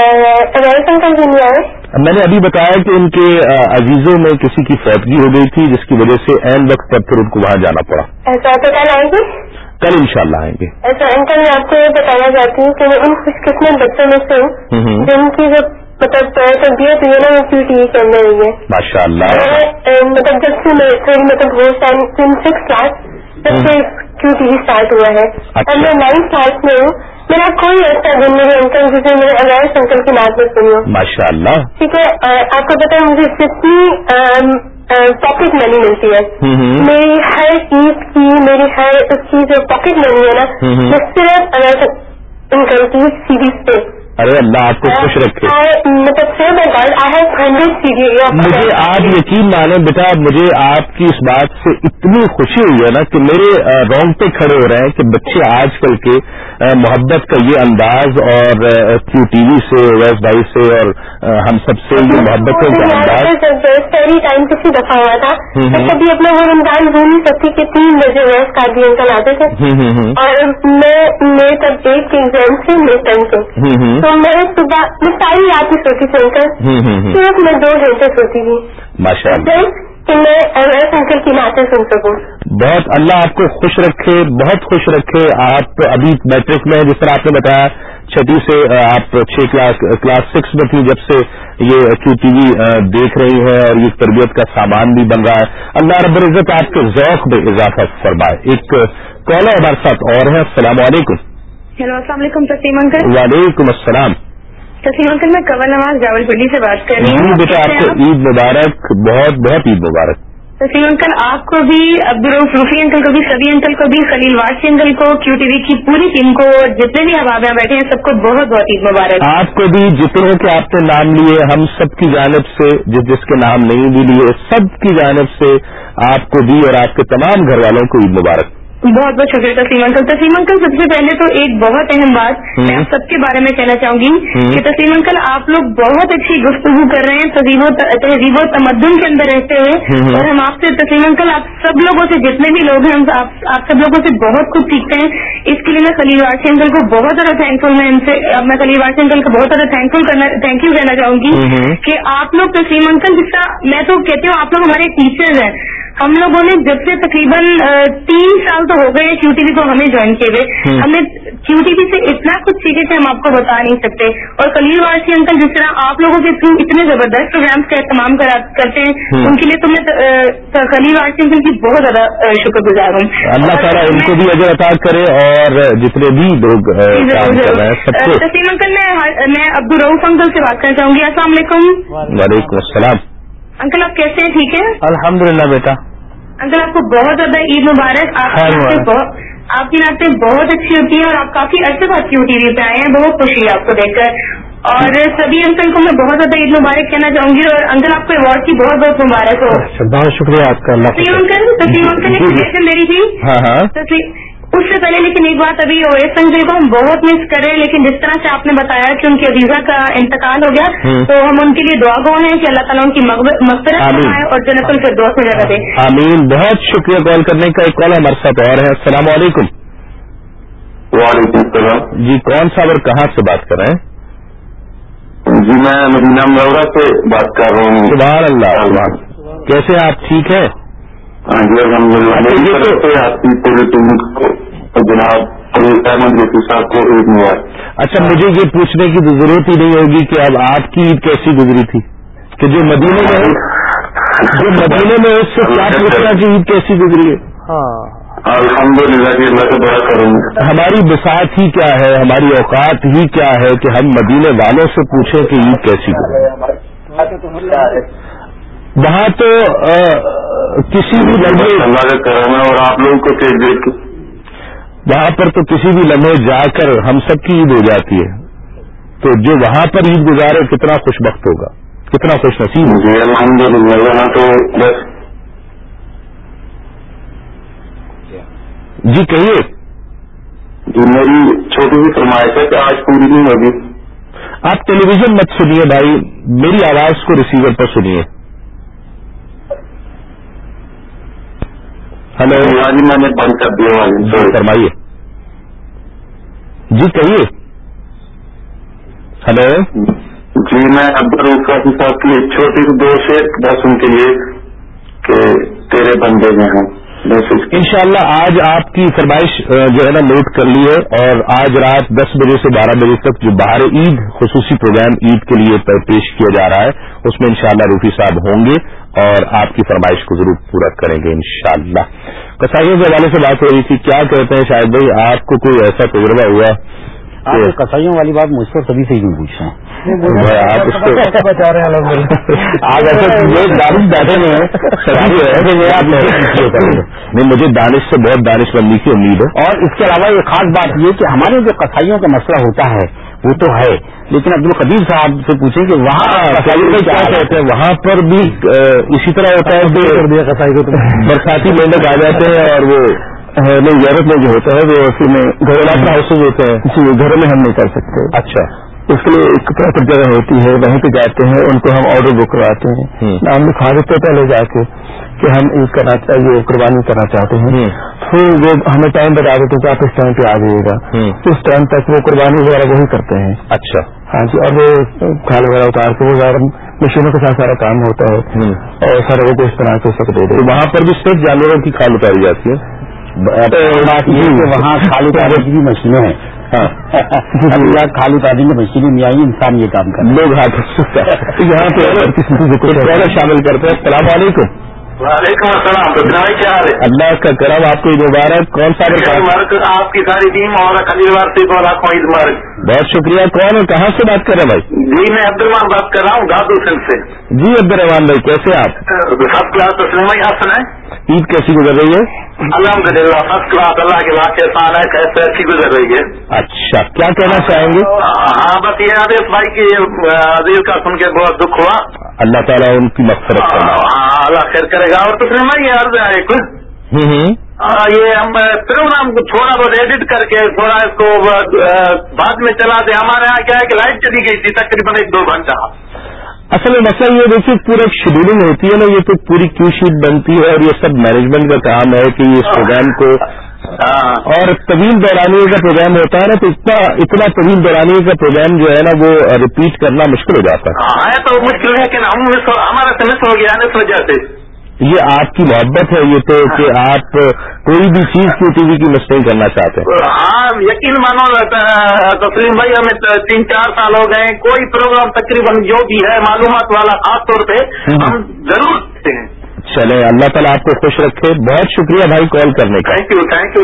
اویس انکل بھی نہیں آئے؟ میں نے ابھی بتایا کہ ان کے عزیزوں میں کسی کی فوتگی ہو گئی تھی جس کی وجہ سے عین وقت پر پھر ان کو وہاں جانا پڑا۔ ایسا تو کل آئیں گے کل انشاءاللہ آئیں گے۔ ایسا انکل میں آپ کو یہ بتانا چاہتی ہوں کہ میں ان خوش قسمت بچوں میں سے ہوں جن کی جو مطلب طبیعت ہے نا وہ ٹی وی کرنے رہی ہے ماشاء اللہ مطلب جب سے میں مطلب وہ سکس کلاس جب سے کیو ٹی وی اسٹارٹ ہوا ہے۔ اور میں نائنتھ کلاس میں ہوں۔ میرا کوئی ایسا دن میرے انکل جسے میرے اویس انکل کی بات میں سنی ہو ماشاء اللہ ٹھیک ہے آپ کو پتا ہے مجھے کتنی پاکٹ منی ملتی ہے میری ہر چیز کی میری ہر اس کی جو پاکٹ منی ہے نا وہ صرف انکل کی سیریز پہ ارے اللہ آپ کو خوش رکھے۔ مجھے آپ یقین مانیں بیٹا مجھے آپ کی اس بات سے اتنی خوشی ہوئی ہے نا کہ میرے رونگ پہ کھڑے ہو رہے ہیں کہ بچے آج کل کے محبت کا یہ انداز اور کیو ٹی وی سے ویس بھائی سے اور ہم سب سے یہ محبت کا انداز۔ پہلی ٹائم کسی دفعہ ہوا تھا کبھی اپنا وہ رمضان بھول نہیں سکتی کہ تین بجے ویس کا بھی انکل آتے تھے اور میں میرے تب ایک ایگزام سے میرے ٹائم سے تو میں صبح میں ساری رات ہی سوتی تھی انکل صرف میں دو گھنٹے سوتی تھی ماشاء اللہ۔ کہ میں اویس انکل کی باتیں سن سکوں۔ بہت اللہ آپ کو خوش رکھے بہت خوش رکھے۔ آپ ابھی میٹرک میں جس طرح آپ نے بتایا چھٹی سے آپ چھ کلاس کلاس سکس میں تھی جب سے یہ کیو ٹی وی دیکھ رہی ہے اور یہ تربیت کا سامان بھی بن رہا ہے۔ اللہ رب العزت آپ کے ذوق میں اضافہ فرمائے۔ ایک کالر ہمارے ساتھ اور ہے السلام علیکم۔ ہیلو السلام علیکم تسیم انکل وعلیکم السلام. تسیم انکل میں کنول نواز راول پنڈی سے بات کر رہی ہوں. بیٹا آپ؟ کو عید مبارک بہت بہت عید مبارک. تسیم انکل آپ کو بھی عبدالروف روفی انکل کو بھی سبھی انکل کو بھی خلیل واشی انکل کو کیو ٹی وی کی پوری ٹیم کو جتنے بھی احباب میں بیٹھے ہیں سب کو بہت بہت عید مبارک. آپ کو بھی جتنے کے آپ نے نام لیے ہم سب کی جانب سے جس جس کے نام نہیں بھی لیے سب کی جانب سے آپ کو بھی اور آپ کے تمام گھر والوں کو عید مبارک. بہت بہت شکریہ تسیم انکل۔ تسیم انکل سب سے پہلے تو ایک بہت اہم بات میں آپ سب کے بارے میں کہنا چاہوں گی کہ تسیم انکل آپ لوگ بہت اچھی گفتگو کر رہے ہیں تہذیب و تمدن کے اندر رہتے ہوئے۔ اور ہم آپ سے تسیم انکل آپ سب لوگوں سے جتنے بھی لوگ ہیں آپ سب لوگوں سے بہت کچھ سیکھتے ہیں۔ اس کے لیے میں خلیل واسی انکل کو بہت زیادہ تھینک فل میں ان سے میں خلیل واسی انکل کو بہت زیادہ تھینک فل کرنا تھینک یو کہنا چاہوں گی کہ آپ لوگ تسیم انکل جس کا میں تو کہتی ہوں آپ لوگ ہمارے ٹیچرز ہیں۔ ہم لوگوں نے جب سے تقریباً تین سال تو ہو گئے کیو ٹی وی کو ہمیں جوائن کیے ہوئے۔ ہم نے کیو ٹی وی سے اتنا کچھ سیکھے کہ ہم آپ کو بتا نہیں سکتے۔ اور کلیل وارسی انکل جس طرح آپ لوگوں کے تھرو اتنے زبردست پروگرامس کا اہتمام کرتے ہیں ان کے لیے تو میں خلیل وارسی انکل کی بہت زیادہ شکر گزار ہوں۔ اللہ تعالیٰ ان کو بھی اجر عطا کرے اور جتنے بھی لوگ تسیم انکل میں عبدالروف انکل سے بات کرنا چاہوں گی۔ السلام علیکم۔ وعلیکم السلام۔ انکل آپ کیسے ہیں؟ ٹھیک ہے الحمد للہ بیٹا۔ انکل آپ کو بہت زیادہ عید مبارک۔ آپ کی نعتیں بہت اچھی ہوتی ہیں اور آپ کافی عرصے بعد کیو ٹی وی پہ آئے ہیں۔ بہت خوشی ہے آپ کو دیکھ کر۔ اور سبھی انکل کو میں بہت زیادہ عید مبارک کہنا چاہوں گی اور انکل آپ کو ایوارڈ کی بہت بہت مبارک ہو۔ بہت شکریہ آپ کا تسلیم انکل تسلیم انکل ایک میری تھی۔ ہاں ہاں۔ اس سے پہلے لیکن ایک بات ابھی اویس انکل کو ہم بہت مس کریں لیکن جس طرح سے آپ نے بتایا کہ ان کی عزیزہ کا انتقال ہو گیا تو ہم ان کے لیے دعا گو ہیں کہ اللہ تعالیٰ ان کی مغفرت اور جنت الفردوس میں جگہ دے آمین۔ بہت شکریہ کال کرنے کا ایک کال ہمارے ساتھ اور ہے۔ السلام علیکم۔ وعلیکم السلام۔ جی کون سا اور کہاں سے بات کر رہے ہیں؟ جی میں مدینہ مورہ سے بات کر رہا ہوں۔ سبحان اللہ۔ کیسے آپ؟ ٹھیک ہیں؟ ہاں جی الحمد للہ جناب احمد رفیع صاحب کو عید مبارک۔ اچھا مجھے یہ پوچھنے کی ضرورت ہی نہیں ہوگی کہ اب آپ کی عید کیسی گزری تھی؟ کہ جو مدینے میں جو مدینے میں اس سے کیا پوچھنا کہ عید کیسی گزری ہے؟ الحمد للہ جی بڑا کروں گا ہماری بساط ہی کیا ہے؟ ہماری اوقات ہی کیا ہے کہ ہم مدینے والوں سے پوچھیں کہ عید کیسی گزری وہاں تو کسی بھی لمحے اللہ کا کرم ہے اور آپ لوگوں کو وہاں پر تو کسی بھی لمحے جا کر ہم سب کی عید ہو جاتی ہے۔ تو جو وہاں پر عید گزارے کتنا خوش بخت ہوگا۔ کتنا خوش نصیب ہوگا۔ جی الحمد للہ یہاں تو بس۔ جی کہیے۔ جی میری چھوٹی سی فرمائش ہے کہ آج پوری نہیں ہوگی۔ آپ ٹیلی ویژن مت سنیے بھائی میری آواز کو ریسیور پر سنیے۔ ہلو جی میں نے بند کر دیا فرمائیے۔ جی کہیے۔ ہلو۔ جی میں عبد الرفی صاحب کی ایک چھوٹی سی دوست ہے بس ان کے لیے کہ تیرے بندے میں کی انشاءاللہ آج آپ کی فرمائش جو ہے نا، نوٹ کر لی ہے اور آج رات دس بجے سے بارہ بجے تک جو باہر عید خصوصی پروگرام عید کے لیے پیش کیا جا رہا ہے، اس میں انشاءاللہ روفی صاحب ہوں گے اور آپ کی فرمائش کو ضرور پورا کریں گے انشاءاللہ۔ کسائیوں کے حوالے سے بات ہو رہی تھی، کیا کہتے ہیں شاید بھائی، آپ کو کوئی ایسا تجربہ ہوا آپ یہ کسائیوں والی بات مجھ سے سبھی سے ہی پوچھ رہے ہیں بچا رہے آپ ایسے یہ دانش بیٹھے نہیں مجھے دانش سے بہت دانش بندی کی امید ہے۔ اور اس کے علاوہ ایک خاص بات یہ کہ ہمارے جو کسائیوں کا مسئلہ ہوتا ہے وہ تو ہے۔ لیکن عبد القدیر صاحب سے پوچھیں کہ وہاں ہیں؟ وہاں پر بھی اسی طرح ہوتا ہے برساتی مینڈک آ جاتے ہیں اور وہ نہیں یورپ میں جو ہوتا ہے وہ اسی میں گھر ہاؤسز ہوتے ہیں۔ جی گھروں میں ہم نہیں کر سکتے۔ اچھا۔ اس کے لیے ایک پراپر جگہ ہوتی ہے وہیں پہ جاتے ہیں ان کو ہم آرڈر بک کرواتے ہیں۔ ہم نے خارج پہ پہلے جا کے کہ ہم عید کرنا چاہیے قربانی کرنا چاہتے ہیں۔ پھر وہ ہمیں ٹائم بتا دیتے کہ آپ اس ٹائم پہ آ جائیے گا۔ اس ٹائم تک وہ قربانی وغیرہ وہی کرتے ہیں۔ اچھا۔ ہاں جی اور وہ کھال وغیرہ اتار کے وہ مشینوں کے ساتھ سارا کام ہوتا ہے۔ اور سارے وہ اس طرح سے سب دے دے۔ وہاں پر بھی صرف جانوروں کی کھال اتاری جاتی ہے؟ وہاں کھال اتارنے کی بھی مشینیں ہیں۔ ہاں خالی تعلیم کی مشینیں نہیں آئی انسان یہ کام کر لوگ ہاتھ یہاں پہ شامل کرتے ہیں۔ السلام علیکم۔ وعلیکم السلام۔ بھائی کیا حال ہے؟ اللہ کا کرم آپ کو مبارک۔ کون سا مبارک آپ کی ساری ٹیم اور خلیلوار سے لاکھوں عید مبارک۔ بہت شکریہ۔ کون اور کہاں سے بات کر رہے ہیں بھائی؟ جی میں عبد الرحمان بات کر رہا ہوں گادو سنگھ سے۔ جی عبد الرحمان بھائی کیسے آپ؟ سب کلاس بھائی آپ سنائیں۔ عید کیسی گزر رہی ہے؟ الحمد للہ فرسٹ کلاس اللہ کے واقع احسان ہے کیسے اچھی گزر رہی ہے؟ اچھا کیا کہنا چاہیں گے؟ ہاں بس یہ آدیش بھائی کی عزیز کا سن کے بہت دکھ ہوا۔ اللہ تعالیٰ ان کی مغفرت کرے ہاں اللہ خیر کرے گا۔ اور تسلیم بھائی یہ عرض ہے کچھ یہ ہم پروگرام کو تھوڑا بہت ایڈٹ کر کے تھوڑا اس کو بعد میں چلا دیں۔ ہمارے یہاں کیا ہے کہ لائٹ چلی گئی تھی تقریباً ایک دو گھنٹہ۔ اصل میں مسئلہ یہ دیکھیے پورا ایک شیڈولنگ ہوتی ہے نا یہ تو پوری کیو شیٹ بنتی ہے اور یہ سب مینجمنٹ کا کام ہے کہ اس پروگرام کو اور طویل دورانی کا پروگرام ہوتا ہے نا تو اتنا اتنا طویل دورانی کا پروگرام جو ہے نا وہ ریپیٹ کرنا مشکل ہو جاتا ہے۔ تو مشکل ہے کہ ہم ہمارا سمس ہو گیا اس وجہ سے۔ یہ آپ کی محبت ہے یہ تو کہ آپ کوئی بھی چیز کی ٹی وی کی مس نہیں کرنا چاہتے ہاں یقین مانو تسلیم بھائی ہمیں تین چار سال ہو گئے کوئی پروگرام تقریباً جو بھی ہے معلومات والا خاص طور پہ ہم ضرور ہیں۔ چلے اللہ تعالیٰ آپ کو خوش رکھے۔ بہت شکریہ بھائی کال کرنے کا۔ تھینک یو تھینک یو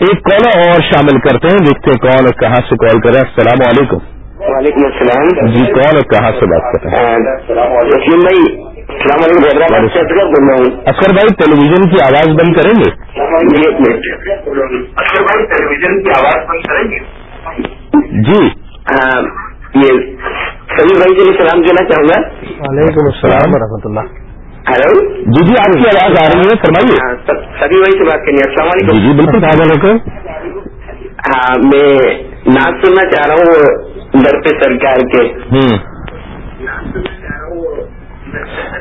ایک کال اور شامل کرتے ہیں۔ دیکھتے ہیں کون اور کہاں سے کال کریں۔ السلام علیکم۔ وعلیکم السلام۔ جی کون اور کہاں سے بات کر رہے ہیں تسلیم بھائی السلام علیکم حیدرآباد سے اصغر بول رہا ہوں اکثر بھائی ٹیلی ویژن کی آواز بند کریں گے؟ ایک منٹ۔ اصغر بھائی ٹیلی ویژن کی آواز بند کریں گے؟ جی۔ یہ سبھی بھائی کے لیے سلام دینا چاہوں گا۔ وعلیکم السلام ورحمۃ اللہ۔ ہلو جی جی آپ کی آواز آ رہی ہے فرمائیے۔ سبھی بھائی سے بات کرنی ہے۔ السلام علیکم۔ جی جی بالکل ہاں میں نعت سننا چاہ رہا ہوں در پہ سرکار کے۔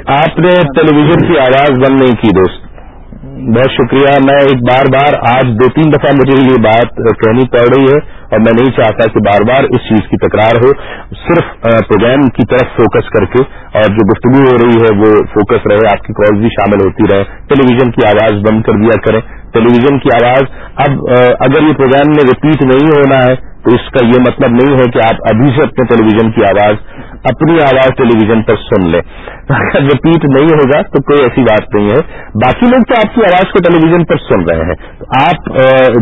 آپ نے ٹیلی ویژن کی آواز بند نہیں کی دوست. بہت شکریہ. میں ایک بار بار آج دو تین دفعہ مجھے یہ بات کہنی پڑ رہی ہے. اور میں نہیں چاہتا کہ بار بار اس چیز کی تکرار ہو، صرف پروگرام کی طرف فوکس کر کے اور جو گفتگو ہو رہی ہے وہ فوکس رہے، آپ کی کالز بھی شامل ہوتی رہے ٹیلی ویژن کی آواز بند کر دیا کریں۔ ٹیلی ویژن کی آواز اب اگر یہ پروگرام میں ریپیٹ نہیں ہونا ہے تو اس کا یہ مطلب نہیں ہے کہ آپ ابھی سے اپنے ٹیلی ویژن کی آواز، اپنی آواز ٹیلی ویژن پر سن لیں۔ اگر ریپیٹ نہیں ہوگا تو کوئی ایسی بات نہیں ہے۔ باقی لوگ تو آپ کی آواز کو ٹیلی ویژن پر سن رہے ہیں۔ آپ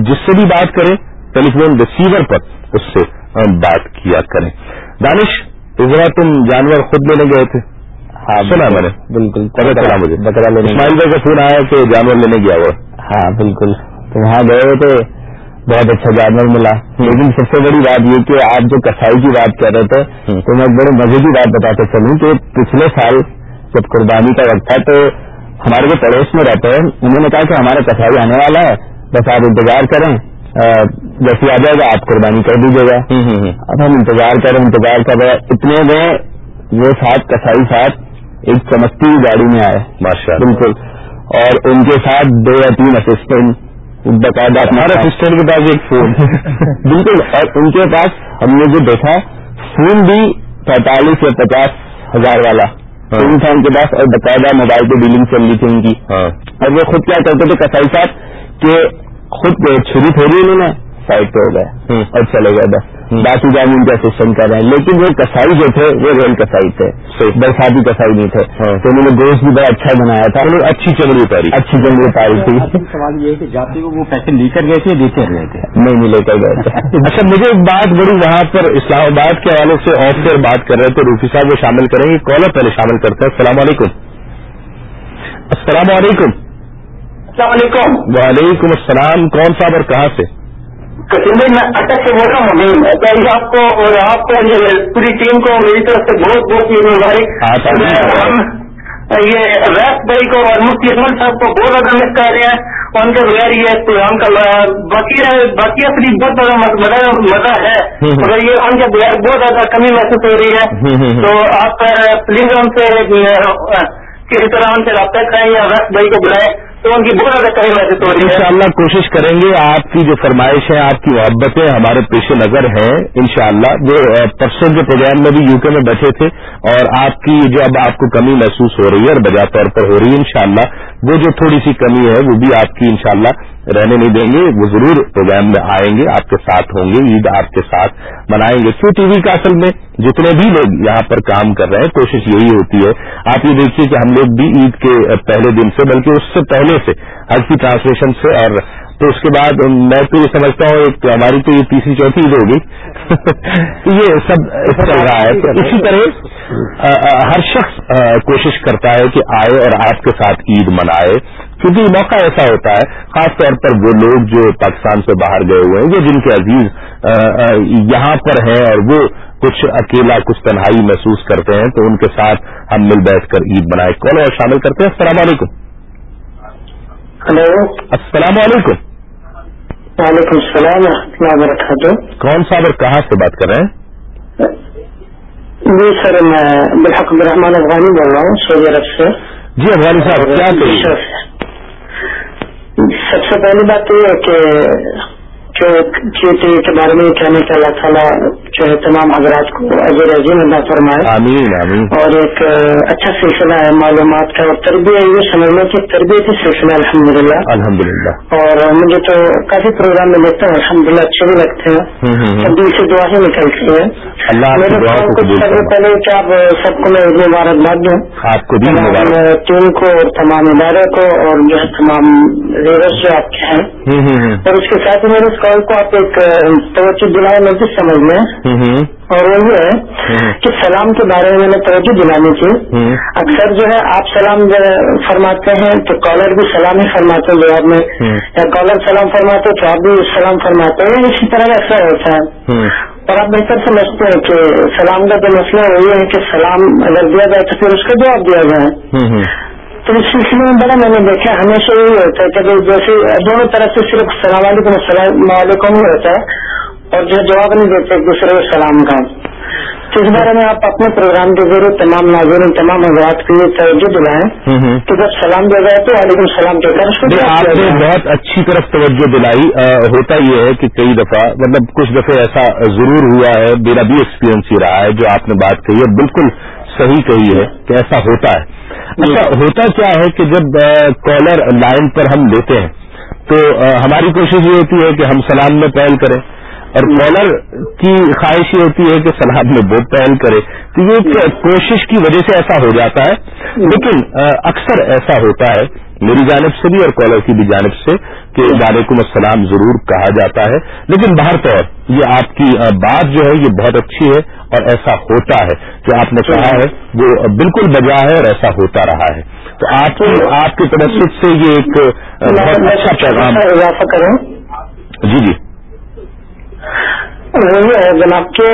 جس سے بھی بات کریں ٹیلی فون ریسیور پر اس سے بات کیا کریں۔ دانش اس طرح تم جانور خود لینے گئے تھے؟ ہاں سنا میں نے۔ بالکل اسماعیل بھائی کا فون آیا کہ جانور لینے گیا ہوا ہاں بالکل۔ تو وہاں گئے ہوئے تھے بہت اچھا جانور ملا۔ لیکن سب سے بڑی بات یہ کہ آپ جو کسائی کی بات کر رہے تھے تو میں بڑے مزے کی بات بتاتے چلوں کہ پچھلے سال جب قربانی کا وقت تھا تو ہمارے جو پڑوس میں رہتے ہیں انہوں نے کہا کہ ہمارا کسائی آنے والا ہے بس آپ انتظار کریں۔ جیسے آ جائے گا آپ قربانی کر دیجیے گا۔ اب ہم انتظار کریں انتظار کر رہے اتنے میں وہ ساتھ کسائی ساتھ ایک چمکتی ہوئی گاڑی میں آئے۔ ماشاء بالکل۔ اور ان کے ساتھ دو یا تین اسسٹنٹ باقاعدہ ہمارے اسسٹنٹ کے پاس ایک فون بالکل۔ اور ان کے پاس ہم نے جو دیکھا فون بھی پینتالیس یا پچاس ہزار والا۔ فون تھا ان کے پاس اور باقاعدہ موبائل پہ ڈیلنگ چل رہی تھی ان کی۔ اور وہ خود کیا کرتے تھے کسائی صاحب کہ خود چھری تھوڑی انہوں نے سائڈ پہ ہو گئے اور چلے گئے بس۔ باقی جان ان کے اسسٹنٹ کر رہے ہیں لیکن وہ کسائی جو تھے وہ ریل کسائی تھے۔ برساتی کسائی نہیں تھے۔ تو انہوں نے گوشت بھی بڑا اچھا بنایا تھا۔ اچھی چمڑی اتاری اچھی چمڑی اتاری تھی۔ سوال یہ ہے کہ جاتے وہ پیسے لے کر گئے تھے دیتے رہے تھے؟ نہیں نہیں لے کر گئے تھے۔ اچھا مجھے ایک بات بڑی وہاں پر اسلام آباد کے حوالے سے آف کر بات کر رہے تھے روفی صاحب وہ شامل کریں گے۔ کالر پہلے شامل کرتے ہیں السلام علیکم۔ السلام علیکم۔ السلام علیکم. وعلیکم السلام. کون صاحب اور کہاں سے؟ کشمیر میں اٹک سے موسم مہم ہے پہلے آپ کو اور آپ کو پوری ٹیم کو میری طرف سے بہت بہت مبارک یہ ریس بھائی کو اور مفتی احمد صاحب کو بہت زیادہ مس کر رہے ہیں. ان کے بغیر یہ پروگرام کا باقی باقی اپنی بہت زیادہ مزہ ہے. مگر یہ ان کے بغیر بہت زیادہ کمی محسوس ہو رہی ہے. تو آپ پلیز ان سے کسی طرح ان سے رابطہ کریں یا ریس بھائی کو بلائیں. تو ان کی بہت زیادہ کمی محسوس ہو رہی ہے۔ ان شاء اللہ کوشش کریں گے آپ کی جو فرمائش ہے آپ کی محبتیں ہمارے پیش نظر ہیں، انشاءاللہ جو پرسوں کے پروگرام میں بھی یو کے میں بیٹھے تھے اور آپ کی جو اب آپ کو کمی محسوس ہو رہی ہے اور بجا طور پر ہو رہی ہے، انشاءاللہ وہ جو تھوڑی سی کمی ہے، وہ بھی آپ کی انشاءاللہ رہنے نہیں دیں گے، وہ ضرور پروگرام میں آئیں گے، آپ کے ساتھ ہوں گے، عید آپ کے ساتھ منائیں گے۔ کیوں ٹی وی کا اصل میں جتنے بھی لوگ یہاں پر کام کر رہے ہیں، کوشش یہی ہوتی ہے۔ آپ یہ دیکھیے کہ ہم لوگ بھی عید کے پہلے دن سے، بلکہ اس سے پہلے سے آج کی ٹرانسلیشن سے، اور تو اس کے بعد میں تو یہ سمجھتا ہوں، ایک ہماری تو یہ تیسری چوتھی عید ہوگی۔ یہ سب چل رہا ہے۔ اسی طرح ہر شخص کوشش کرتا ہے کہ آئے اور آپ کے ساتھ عید منائے۔ کیونکہ یہ موقع ایسا ہوتا ہے خاص طور پر وہ لوگ جو پاکستان سے باہر گئے ہوئے ہیں یا جن کے عزیز یہاں پر ہیں اور وہ کچھ اکیلا کچھ تنہائی محسوس کرتے ہیں تو ان کے ساتھ ہم مل بیٹھ کر عید بنائے کال اور شامل کرتے ہیں؟ السلام علیکم۔ ہلو۔ السلام علیکم۔ وعلیکم السلام و رحمۃ اللہ وبرکاتہ۔ کون صاحب اور کہاں سے بات کر رہے ہیں؟ جی سر میں بالحق الرحمان افغانی بول رہا ہوں سعودی عرب سے۔ جی افغانی صاحب کیا کہیے؟ سب سے پہلی بات یہ ہے کہ جو کے بارے میں کہنے کا اللہ تعالیٰ جو ہے تمام حضرات کو اجر عظیم ادا فرمائے۔ آمین آمین۔ اور ایک اچھا سلسلہ ہے معلومات کا اور تربیت یہ سمجھنے کی تربیتی سلسلہ الحمد للہ الحمد للہ اور مجھے تو کافی پروگرام میں دیکھتا ہوں الحمد للہ اچھے بھی لگتے ہیں۔ اب دل سے دعا ہی نکلتی ہے میرے سب سے پہلے کہ آپ سب کو میں مبارکباد دوں۔ آپ کو بھی مبارک۔ ٹیم کو اور تمام ادارے کو اور جو ہے تمام ریڈرس جو آپ کے ہیں۔ اور اس کے ساتھ ہی میرے اس کال کو آپ ایک توجہ دلائے نوٹس سمجھ لیں اور وہ یہ ہے کہ سلام کے بارے میں میں نے توجہ دلانی تھی ہوں اکثر جو ہے آپ سلام فرماتے ہیں تو کالر بھی سلام ہی فرماتے ہیں جواب میں۔ یا کالر سلام فرماتے ہیں تو آپ بھی سلام فرماتے ہیں۔ اسی طرح کا اثر ہوتا ہے۔ اور آپ بہتر سمجھتے ہیں کہ سلام کا جو مسئلہ ہے وہ یہ ہے کہ سلام اگر دیا جائے تو پھر اس کا جواب دیا جائے۔ تو اس سلسلے میں بڑا میں نے دیکھا ہمیشہ یہی ہوتا ہے کہ جیسے دونوں طرف سے صرف السلام علیکم السلام علیکم ہی ہوتا ہے۔ اور جو جواب نہیں دیتے ایک دوسرے کو سلام کا۔ اس بارے میں آپ اپنے پروگرام کے ذریعے تمام ناظرین تمام حضرات کے لیے توجہ دلائیں کہ جب سلام دیا جائے تو وعلیکم السلام نہیں، جواب آپ نے۔ بہت اچھی طرف توجہ دلائی۔ ہوتا یہ ہے کہ کئی دفعہ مطلب کچھ دفعہ ایسا ضرور ہوا ہے میرا بھی ایکسپیرینس ہی رہا ہے جو آپ نے بات کہی ہے بالکل صحیح کہی ہے کہ ایسا ہوتا ہے۔ اچھا ہوتا کیا ہے کہ جب کالر لائن پر ہم لیتے ہیں تو ہماری کوشش یہ ہوتی ہے کہ ہم سلام میں پہل کریں۔ اور کالر کی خواہش یہ ہوتی ہے کہ سلام میں وہ پہل کرے۔ تو یہ ایک کوشش کی وجہ سے ایسا ہو جاتا ہے۔ لیکن اکثر ایسا ہوتا ہے میری جانب سے بھی اور کالر کی بھی جانب سے کہ وعلیکم السلام ضرور کہا جاتا ہے۔ لیکن باہر طور یہ آپ کی بات جو ہے یہ بہت اچھی ہے اور ایسا ہوتا ہے جو آپ نے کہا ہے وہ بالکل بجا ہے اور ایسا ہوتا رہا ہے۔ تو آپ آپ کی طرف سے یہ ایک بہت اچھا پیغام۔ اضافہ کروں جی جی۔ ہے جناب کہ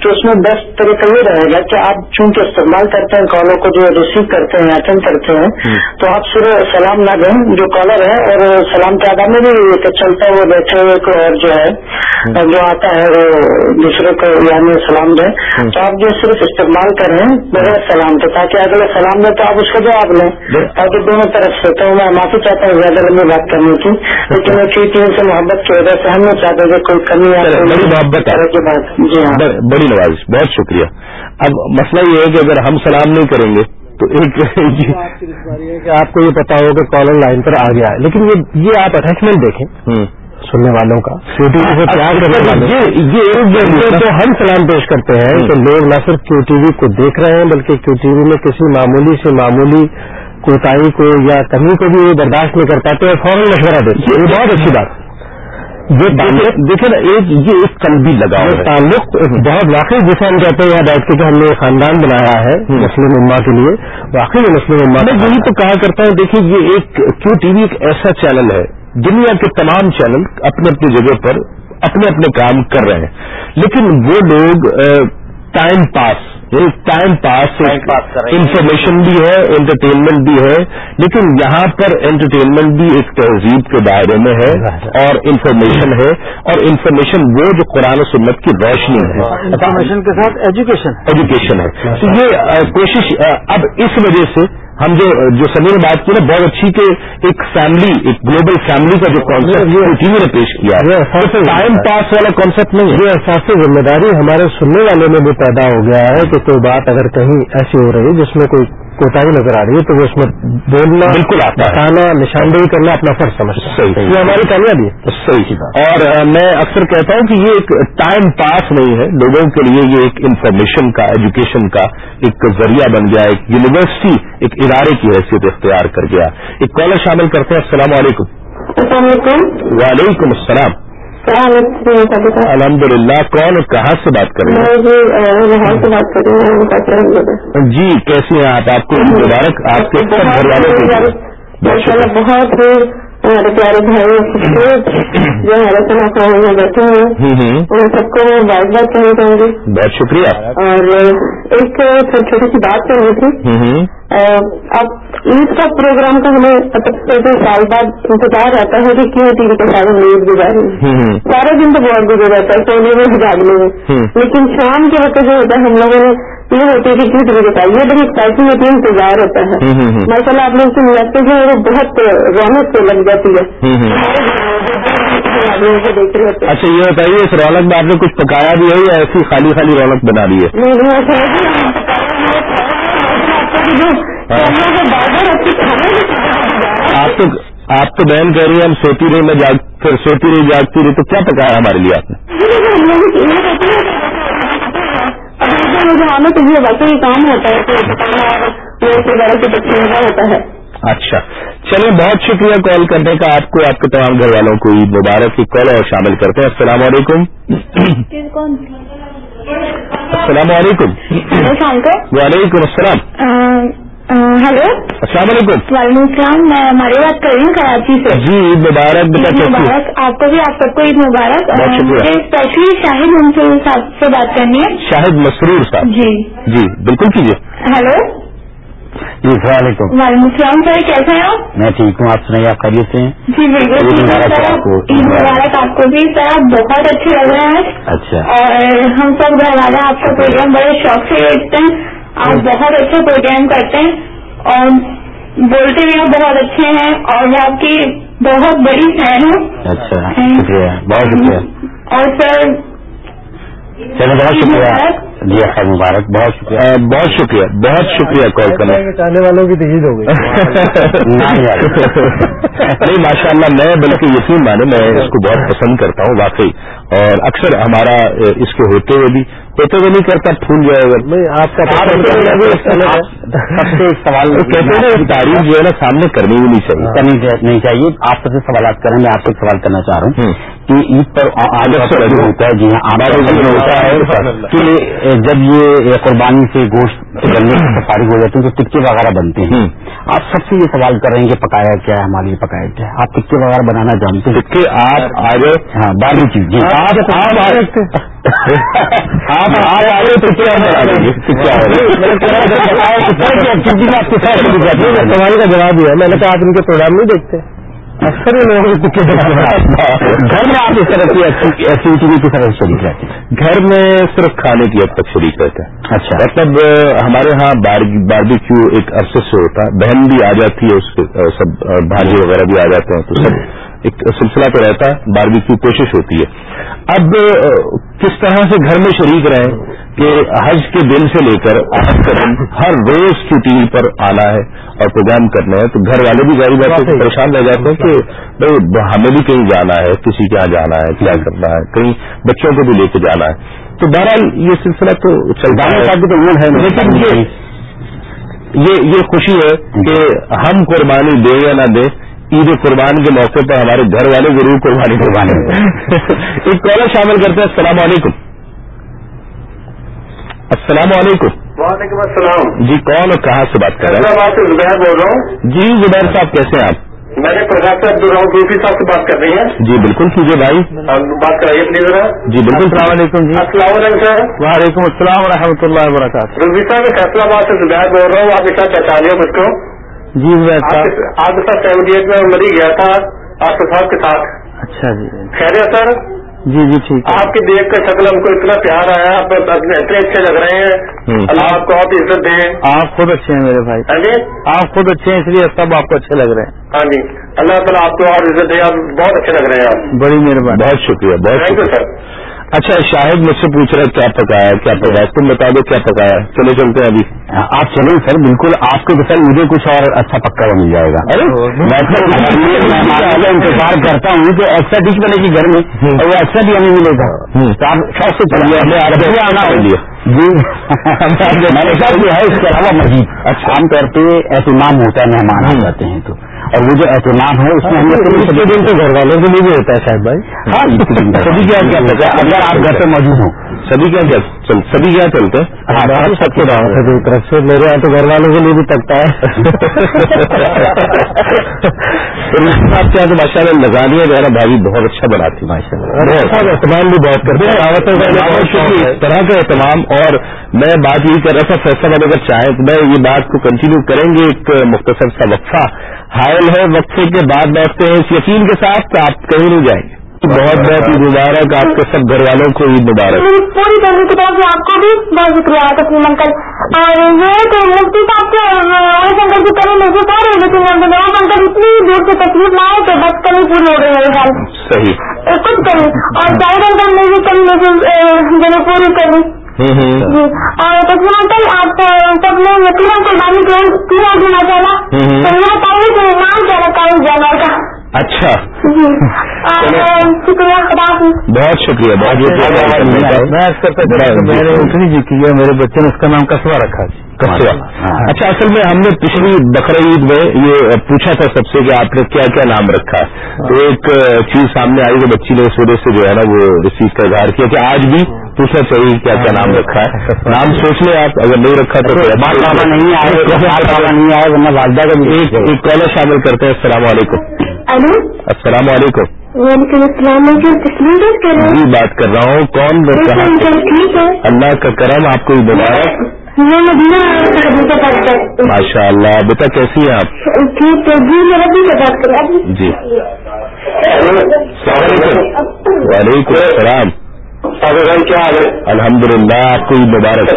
کہ اس میں بیسٹ طریقہ یہ رہے گا کہ آپ چونکہ استعمال کرتے ہیں کالوں کو جو ریسیو کرتے ہیں اٹینڈ کرتے ہیں تو آپ صرف سلام نہ دیں جو کالر ہے اور سلام کے آدھا میں بھی چلتا ہے وہ بیٹھے ہوئے کو اور جو ہے جو آتا ہے وہ دوسرے کو یعنی سلام دیں تو آپ جو صرف استعمال کریں بغیر سلام کے تاکہ اگلے سلام دیں تو آپ اس کا جواب لیں۔ تاکہ دونوں طرف سے تو میں معافی چاہتا ہوں زیادہ لمبی بات کرنے کی لیکن ایک ٹیم سے محبت کی وجہ سے ہم نہیں چاہتے کہ کوئی کمی یا بڑی ہے۔ بات جی ہاں۔ بڑ- بڑی نوازش بہت شکریہ۔ اب مسئلہ یہ ہے کہ اگر ہم سلام نہیں کریں گے تو ایک کہ آپ کو یہ پتا ہو کہ کالر لائن پر آ گیا ہے۔ لیکن یہ آپ اٹیچمنٹ دیکھیں۔ سننے والوں کا۔ ٹی وی پیار کرنے یہ میں تو ہم سلام پیش کرتے ہیں کہ لوگ نہ صرف کیو ٹی وی کو دیکھ رہے ہیں بلکہ کیو ٹی وی میں کسی معمولی سے معمولی کوتاہی کو یا کمی کو بھی برداشت نہیں کر پاتے اور فوراً مشورہ دیتے ہیں۔ یہ بہت اچھی بات۔ یہ دیکھیں- دیکھیں نا ایک یہ ایک قلبی ہے۔ تعلق بہت واقعی جسے ہم کہتے ہیں بیٹھ کے کہ ہم نے خاندان بنایا ہے مسلم اما کے لیے واقعی مسلم اما میں یہی تو کہا کرتا ہوں دیکھیے یہ ایک کیو ٹی وی ایک ایسا چینل ہے دنیا کے تمام چینل اپنے اپنی جگہ پر اپنے اپنے کام کر رہے ہیں۔ لیکن وہ لوگ time pass time pass information بھی ہے انٹرٹینمنٹ بھی ہے لیکن یہاں پر انٹرٹینمنٹ بھی ایک تہذیب کے دائرے میں ہے اور انفارمیشن ہے اور انفارمیشن وہ جو قرآن و سنت کی روشنی ہے انفارمیشن کے ساتھ ایجوکیشن ایجوکیشن ہے تو یہ کوشش اب اس وجہ سے ہم جو جو سمی نے بات کی نا بہت اچھی کہ ایک فیملی ایک گلوبل فیملی کا جو کانسیپٹ نے پیش کیا۔ ہے۔ ٹائم پاس والا کانسیپٹ نہیں ہے۔ یہ احساس ذمہ داری ہمارے سننے والے میں بھی پیدا ہو گیا ہے کہ کوئی بات اگر کہیں ایسی ہو رہی ہے جس میں کوئی کوتا نظر آ رہی ہے تو وہ اس میں بولنا بالکل بتانا نشاندہی کرنا اپنا فرض سمجھتا صحیح۔ یہ ہماری کامیابی ہے۔ صحیح اور میں اکثر کہتا ہوں کہ یہ ایک ٹائم پاس نہیں ہے۔ لوگوں کے لیے یہ ایک انفارمیشن کا ایجوکیشن کا ایک ذریعہ بن گیا۔ ایک یونیورسٹی ایک ادارے کی حیثیت اختیار کر گیا۔ ایک کالر شامل کرتے ہیں۔ السلام علیکم۔ السلام علیکم۔ وعلیکم السلام۔ الحمد للہ کون اور کہاں سے بات کر رہے میں جی ہیں جی کیسی ہیں آپ؟ آپ کو مبارک آپ کے بہت ہمارے پیارے بھائی جو ہمارے سنا خان میں بیٹھے ہیں۔ ان سب کو بات بات کرنا چاہوں گی۔ بہت شکریہ۔ اور ایک چھوٹی سی بات کرنی تھی۔ اب عید کا پروگرام کا ہمیں سال بعد انتظار رہتا ہے کہ کیوں ٹی وی کے ساتھ ہم عید گزارے سارا دن تو بہت گزر رہتا ہے سونے میں جاگنے میں لیکن شام کے وقت جو ہوتا ہے ہم لوگوں نے یہ ہوتی ہے کہ وی کے ساتھ یہ بڑی ایکسائٹنگ ہوتی ہے انتظار ہوتا ہے۔ ماشاء اللہ آپ لوگ کی میسج ہے وہ بہت رونق سے لگ جاتی ہے۔ اچھا یہ بتائیے اس رونق میں آپ نے کچھ پکایا بھی ہے یا ایسی خالی خالی رونق بنا دی ہے؟ آپ تو آپ تو بہن کہہ رہی ہیں ہم سوتی رہی میں جاگ پھر سوتی رہی جاگتی رہی تو کیا پکایا ہمارے لیے آپ نے؟ تو یہ ویسے ہی کام ہوتا ہے ہوتا ہے۔ اچھا۔ چلیے بہت شکریہ کال کرنے کا۔ آپ کو آپ کے تمام گھر والوں کو عید مبارک کی کال اور شامل کرتے ہیں۔ السلام علیکم۔ السلام علیکم۔ وعلیکم السلام۔ ہلو السلام علیکم۔ وعلیکم السلام میں ہماری بات کر رہی ہوں کراچی سے۔ جی عید مبارک عید؟ مبارک آپ کو بھی آپ سب کو عید مبارک۔ مجھے اسپیشلی شاہد منصور صاحب سے بات کرنی ہے۔ شاہد مسرور صاحب۔ جی۔ جی بالکل کیجیے۔ ہلو جی السلام علیکم۔ وعلیکم السلام سر کیسے ہیں آپ؟ میں ٹھیک ہوں آپ سنائیے آپ خیریت سے ہیں؟ جی بالکل۔ عید مبارک آپ کو۔ بھی سر آپ بہت اچھے لگ رہے ہیں۔ اچھا۔ اور ہم سب گھر والے آپ کا پروگرام بڑے شوق سے دیکھتے ہیں۔ آپ بہت اچھے پروگرام کرتے ہیں اور بولتے بھی آپ بہت اچھے ہیں اور میں آپ کی بہت بڑی فین ہوں۔ اچھا شکریہ بہت شکریہ۔ اور سر چلو بہت شکریہ۔ مبارک۔ جی خیر مبارک۔ بہت شکریہ۔ بہت شکریہ۔ بہت شکریہ کال کرنے چاہنے والوں کی تو عید ہو گئی۔ نہیں ماشاء اللہ میں بلکہ یقین مانے میں اس کو بہت پسند کرتا ہوں واقعی۔ اور اکثر ہمارا اس کے ہوتے ہوئے بھی ہوتے ہوئے نہیں کرتا پھول جائے گا آپ کا سوال تعریف جو ہے نا سامنے کرنی بھی نہیں چاہیے۔ کرنی نہیں چاہیے۔ آپ سب سے سوالات کریں میں آپ سے ایک سوال کرنا چاہ رہا ہوں۔ کہ عید پر آ- آج ادب سے بھی رہو۔ ہوتا ہے جی ہاں میں ہوتا ہے۔ جب یہ قربانی سے گوشت بننے سے فارغ ہو جاتے ہیں تو ٹکے وغیرہ بنتے ہیں۔ آپ سب سے یہ سوال کر رہے ہیں کہ پکایا کیا ہے ہمارے لیے پکایا کیا ہے آپ ٹکے وغیرہ بنانا جانتے ہیں کہ آپ آ گئے ہاں بارہ چیز جی؟ سوال کا جواب دیا میں نے کہا آپ ان کے پروگرام نہیں دیکھتے اکثر لوگوں کو گھر میں آپ اس طرح کی ایکٹیویٹی کس طرح شریک رہتے ہیں۔ گھر میں صرف کھانے کی حد تک شریک رہتے ہیں اچھا۔ مطلب ہمارے ہاں باربی کیو ایک عرصے سے ہوتا ہے۔ بہن بھی آ جاتی ہے اس کے سب آ، بھاجی وغیرہ بھی آ جاتے ہیں تو سب ایک سلسلہ تو رہتا ہے باربی کی کوشش ہوتی ہے۔ اب کس طرح سے گھر میں شریک رہیں کہ حج کے دن سے لے کر آج ہر روز کی ٹی وی پر آنا ہے اور پروگرام کرنا ہے تو گھر والے بھی ظاہر بات ہے کہ پریشان رہ جاتے ہیں کہ بھائی ہمیں بھی کہیں جانا ہے کسی کے یہاں جانا ہے کیا کرنا ہے کہیں بچوں کو بھی لے کے جانا ہے۔ تو بہرحال یہ سلسلہ تو چلتا ہے۔ لیکن یہ خوشی ہے کہ ہم قربانی دیں یا نہ دیں عید قربان کے موقع پر ہمارے گھر والے ضرور قربانی قربانی ایک کالر شامل کرتے ہیں۔ السلام علیکم۔ السلام علیکم۔ وعلیکم السلام۔ جی کون اور کہاں سے بات کر رہے سے زبیر بول رہا ہوں۔ ہیں جی زبیر صاحب کیسے ہیں آپ؟ میں نے پروفیسر عبدالرحم روفی صاحب سے بات کر رہی ہیں جی بالکل کیجیے بھائی۔ بات کرائیے پلیز ذرا۔ جی بالکل۔ السلام علیکم جی۔ السلام علیکم سر۔ وعلیکم السلام ورحمۃ اللہ وبرکاتہ۔ روفی صاحب میں فیصلہ آباد سے زبیر بول رہا ہوں۔ آپ کے ساتھ پہچانیے مجھ کو۔ جی آپ کے ساتھ سیونٹی ایٹ میں مری گیا تھا آپ کے صاحب کے ساتھ۔ اچھا جی۔ خیر ہے سر؟ جی جی ٹھیک ہے۔ آپ کی دیکھ کر شکل ہم کو اتنا پیار آیا آپ اتنے اچھے لگ رہے ہیں۔ اللہ آپ کو آپ عزت دیں۔ آپ خود اچھے ہیں میرے بھائی۔ ہاں جی۔ آپ خود اچھے ہیں اس لیے سب آپ کو اچھے لگ رہے ہیں۔ ہاں جی۔ اللہ تعالیٰ آپ کو اور عزت دے آپ بہت اچھے لگ رہے ہیں آپ۔ بڑی مہربانی۔ بہت شکریہ بہت تھینک یو شکریہ۔ سر اچھا شاہد مجھ سے پوچھ رہا ہے کیا پکایا کیا پکایا تم بتا دو کیا پکایا چلے چلتے ہیں ابھی۔ آپ چلیں سر بالکل آپ کے سر مجھے کچھ اور اچھا پکا ہوا مل جائے گا۔ میں تو انتظار کرتا ہوں کہ ایکسٹرا ڈش بنے گی گھر میں اور وہ ایکسٹرا بھی ہمیں ملے گا۔ تو آپ شوق سے عربی آنا ہو جی۔ میں نے کہا کہ ہے اس کے علاوہ مزید عام طور پہ اہتمام ہوتا ہے مہمان آ جاتے ہیں تو۔ اور وہ جو اہتمام ہے اس میں ہم دن تو گھر والوں کے لیے بھی ہوتا ہے شاید بھائی۔ ہاں اگر آپ گھر پہ موجود ہوں۔ سبھی کیا سبھی کیا چلتے ہیں ہاں ہے۔ طرف سے میرے یہاں تو گھر والوں کے لیے بھی تکتا آپ کیا تو ماشاء اللہ ہے نا بھائی بہت اچھا بناتی ماشاء اللہ۔ اہتمام بھی بہت کرتے ہیں۔ طرح کا اہتمام اور میں بات یہی کر رہا تھا فیصلہ بات اگر چاہیں تو میں یہ بات کو کنٹینیو کریں گے ایک مختصر سا وقفہ۔ حائل ہے وقفے کے بعد بیٹھتے ہیں اس یقین کے ساتھ آپ کہیں نہیں جائیں گے۔ بہت بہت عید مبارک آپ کے سب گھر والوں کو عید مبارک۔ پوری دہلی کی طرف سے آپ کو بھی بہت شکریہ تسلیم انکل اور یہ کہ مفتی صاحب کے وہی انکل کی کریں مجھے کہہ رہے لیکن نواز انکل اتنی دور سے تکلیف نہ آئے کہ بس کمی پوری ہو گئی میرے خیال صحیح۔ کچھ کمی اور جاہد انکل نے بھی کمی مجھے جو پوری کری جی۔ اور تسلیم انکل آپ سب نے یقیناً قربانی کی ہے ماشاء اللہ تو یہ بتائیے کہ نام کیا رکھا ہے جانور کا۔ اچھا۔ جی۔ اور شکریہ خدا بہت شکریہ بہت میں اس کرتا میں نے اتنی جی کی ہے میرے بچے نے اس کا نام کسوا رکھا جی کسوا۔ اچھا اصل میں ہم نے پچھلی بقر عید میں یہ پوچھا تھا سب سے کہ آپ نے کیا کیا نام رکھا۔ ہے تو ایک چیز سامنے آئی کہ بچی نے اس وجہ سے جو ہے نا وہ اس چیز کا اظہار کیا کہ آج بھی پوچھنا چاہیے کیا کیا نام رکھا ہے۔ نام سوچ لیں آپ اگر نہیں رکھا تو بابا نہیں آئے بابا نہیں آئے ورنہ والدہ کا بھی ایک کالر شامل کرتے ہیں۔ السلام علیکم۔ الو؟ السلام علیکم. وعلیکم السلام میں جو تسلیم بات کر رہا جی بات کر رہا ہوں کون ٹھیک ہے۔ اللہ کا کرم آپ کو میں مدینہ کر ماشاء اللہ بیٹا کیسی ہیں آپ؟ ٹھیک ہے جی میں ربی سے بات کر رہا جی۔ السلام علیکم۔ وعلیکم السلام۔ بھائی کیا حال ہے؟ الحمد للہ آپ کو عید مبارک۔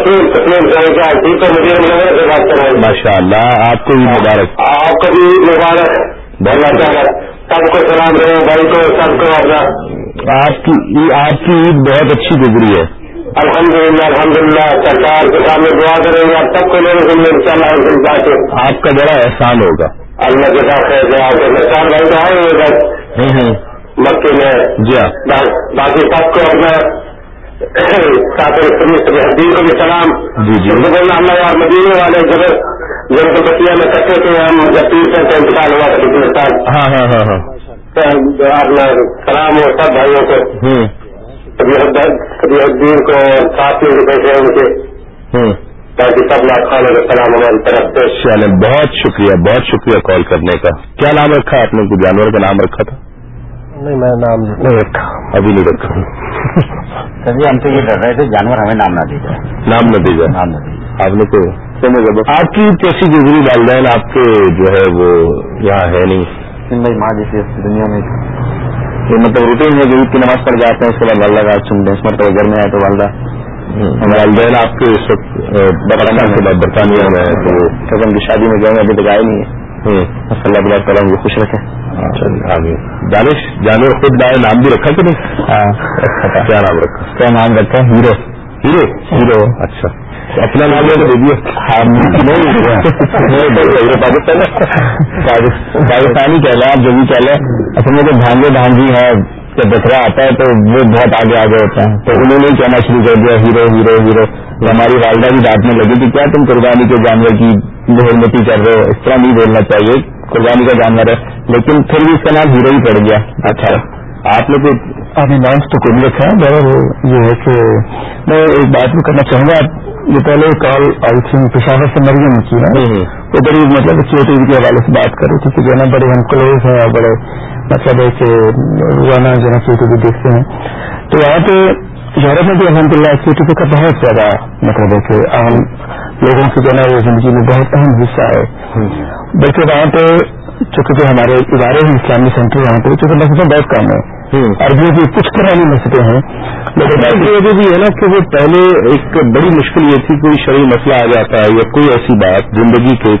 ماشاء اللہ آپ کو عید مبارک۔ کو سب کو سلام رہے بھائی کو سب کو اپنا۔ آپ کی آپ کی عید بہت اچھی گزری ہے۔ الحمد للہ الحمد للہ سرکار کے سامنے دعا کریں گے آپ سب کو میرے سے ان شاء اللہ آپ کا بڑا احسان ہوگا۔ اللہ کے ساتھ نقصان بھائی تو آئے بس۔ مکے میں۔ جی ہاں۔ با- باقی سب کو اپنا حدیث کو بھی سلام۔ جی، جی۔ اللہ اور مدینے والے جب جن کو بچیاں میں کٹے تھے ہم جب تین سال کا انتقال ہوا تھا پچھلے سال۔ ہاں ہاں ہاں ہاں۔ تو اپنا سلام ہو سب بھائیوں کو۔ کبھی حد- کبھی الدین کو ساتھیوں کے بیٹھے ان کے۔ باقی سب لاکھ خانوں کا سلام ہماری طرف سے۔ بہت شکریہ بہت شکریہ کال کرنے کا۔ کیا نام رکھا آپ نے؟ کوئی جانور کا نام رکھا تھا؟ نہیں میں نام نہیں رکھا۔ ابھی نہیں رکھا۔ سر جی ہم تو یہ ڈر رہے تھے جانور ہمیں نام نہ دی جائے نام نہ دیجیے۔ نام نہ دی جائے آپ نے تو آپ کی کیسی گزری والدین آپ کے جو ہے وہ یہاں ہے نہیں۔ بھائی ماں جیسے دنیا میں۔ یہ مطلب روٹین ہے عید کی نماز پڑھ جاتے ہیں اس کے بعد والدہ کا سنتے ہیں اس مرتبہ گھر میں آئے تو والدہ۔ والدین آپ کے اس وقت برطانیہ کے بعد برطانیہ میں تو قدم کی شادی میں گئے ہیں ابھی تک آئے نہیں ہے۔ اللہ تعالیٰ تعالیٰ ان کو خوش رکھے۔ دانش جانور خود نام بھی رکھا کہ نہیں؟ کیا نام رکھا؟ کیا نام رکھا؟ ہے ہیرو۔ ہیرو؟ ہیرو۔ اچھا۔ اپنا نام لے پاکستان پاکستانی کہہ لیں آپ جو بھی کہہ لیں۔ اصل میں جو بھانجے بھانجی ہے جب بکرا آتا ہے تو وہ بہت آگے آگے ہوتا ہے تو انہوں نے کہنا شروع کر دیا ہیرو ہیرو ہیرو۔ ہماری والدہ بھی ڈانٹنے لگی کہ کیا تم قربانی کے جانور کی بہرمتی کر رہے ہو؟ اس طرح نہیں بولنا چاہیے قربانی کا جانور ہے۔ لیکن پھر بھی اس کا نام ہیرو ہی پڑ گیا۔ اچھا۔ آپ نے کوئی ابھی نامس تو کوئی رکھا ہے بہر یہ ہے کہ میں ایک بات بھی کرنا چاہوں گا یہ پہلے کال آئی تھی پشاور سے مریم کی نا وہ بڑی مطلب ٹی وی کے حوالے سے بات کر رہی تھی کہ جو ہے نا بڑے ہم کلوز ہیں اور بڑے مطلب ہے کہ روزانہ جو ہے ٹی وی دیکھتے ہیں۔ تو وہاں پہ یورپ میں بھی الحمد للہ سی کا بہت زیادہ مطلب ہے کہ عام لوگوں کی جو ہے نا وہ زندگی میں بہت اہم حصہ ہے۔ بلکہ وہاں پہ چونکہ جو ہمارے ادارے ہیں اسلامی سینٹر وہاں پہ چونکہ مسجدیں بہت کم ہے عربیوں کی کچھ پرانی مسجدیں ہیں۔ لیکن کی وجہ بھی ہے نا کہ وہ پہلے ایک بڑی مشکل یہ تھی کوئی شرعی مسئلہ آ جاتا ہے یا کوئی ایسی بات زندگی کے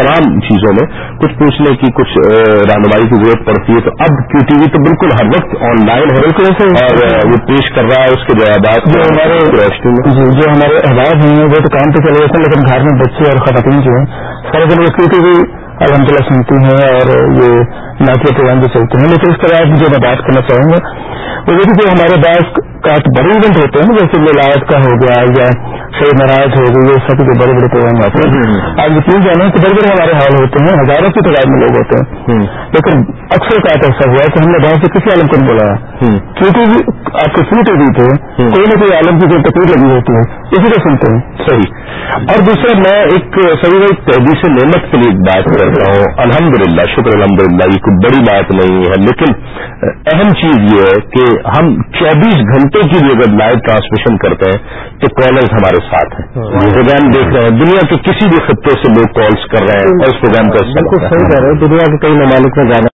تمام چیزوں میں کچھ پوچھنے کی کچھ رہنمائی کی ضرورت پڑتی ہے۔ تو اب کیو ٹی وی تو بالکل ہر وقت آن لائن ہے۔ بالکل اور وہ پیش کر رہا ہے اس کے جوابات جو ہمارے جی جو ہمارے احباب ہیں وہ تو کام پہ چلے جاتے ہیں لیکن گھر میں بچے اور خواتین جو ہیں سارے دن ٹی وی الحمد للہ سنتی ہیں اور یہ ناطیہ پروگرام جو چلتے ہیں، لیکن اس کے بعد جو میں بات کرنا چاہوں گا، وہ یہ کہ ہمارے پاس کا بڑے ایونٹ ہوتے ہیں جیسے ولایت کا ہو گیا یا شہید ناراض ہو گئی یہ سب جو بڑے بڑے پروگرام ہوتے ہیں. آپ یقین جانا کہ بڑے بڑے ہمارے حال ہوتے ہیں ہزاروں کی تعداد میں لوگ ہوتے ہیں. لیکن اکثر کا ایسا ہوا کہ ہم نے باہر سے کسی عالم کو نہیں بلایا. کیونکہ آپ کے ٹی وی تھے کوئی نہ کوئی عالم کی کوئی تقریر لگی ہوتی ہے اسی کو سنتے ہیں. صحیح. اور دوسرا میں ایک سبھی بھائی تحدیث نعمت کے لیے بات کرتا ہوں. الحمد للہ شکر الحمد للہ یہ کوئی بڑی بات نہیں ہے لیکن اہم چیز یہ ہے کہ ہم چوبیس گھنٹے کی بھی اگر لائیو ٹرانسمیشن کرتے ہیں تو کالرز ہمارے ساتھ ہیں۔ پروگرام دیکھ رہے ہیں۔ دنیا کے کسی بھی خطے سے لوگ کالز کر رہے ہیں اور اس پروگرام کا بالکل صحیح کہہ رہے ہیں دنیا کے کئی ممالک میں جانا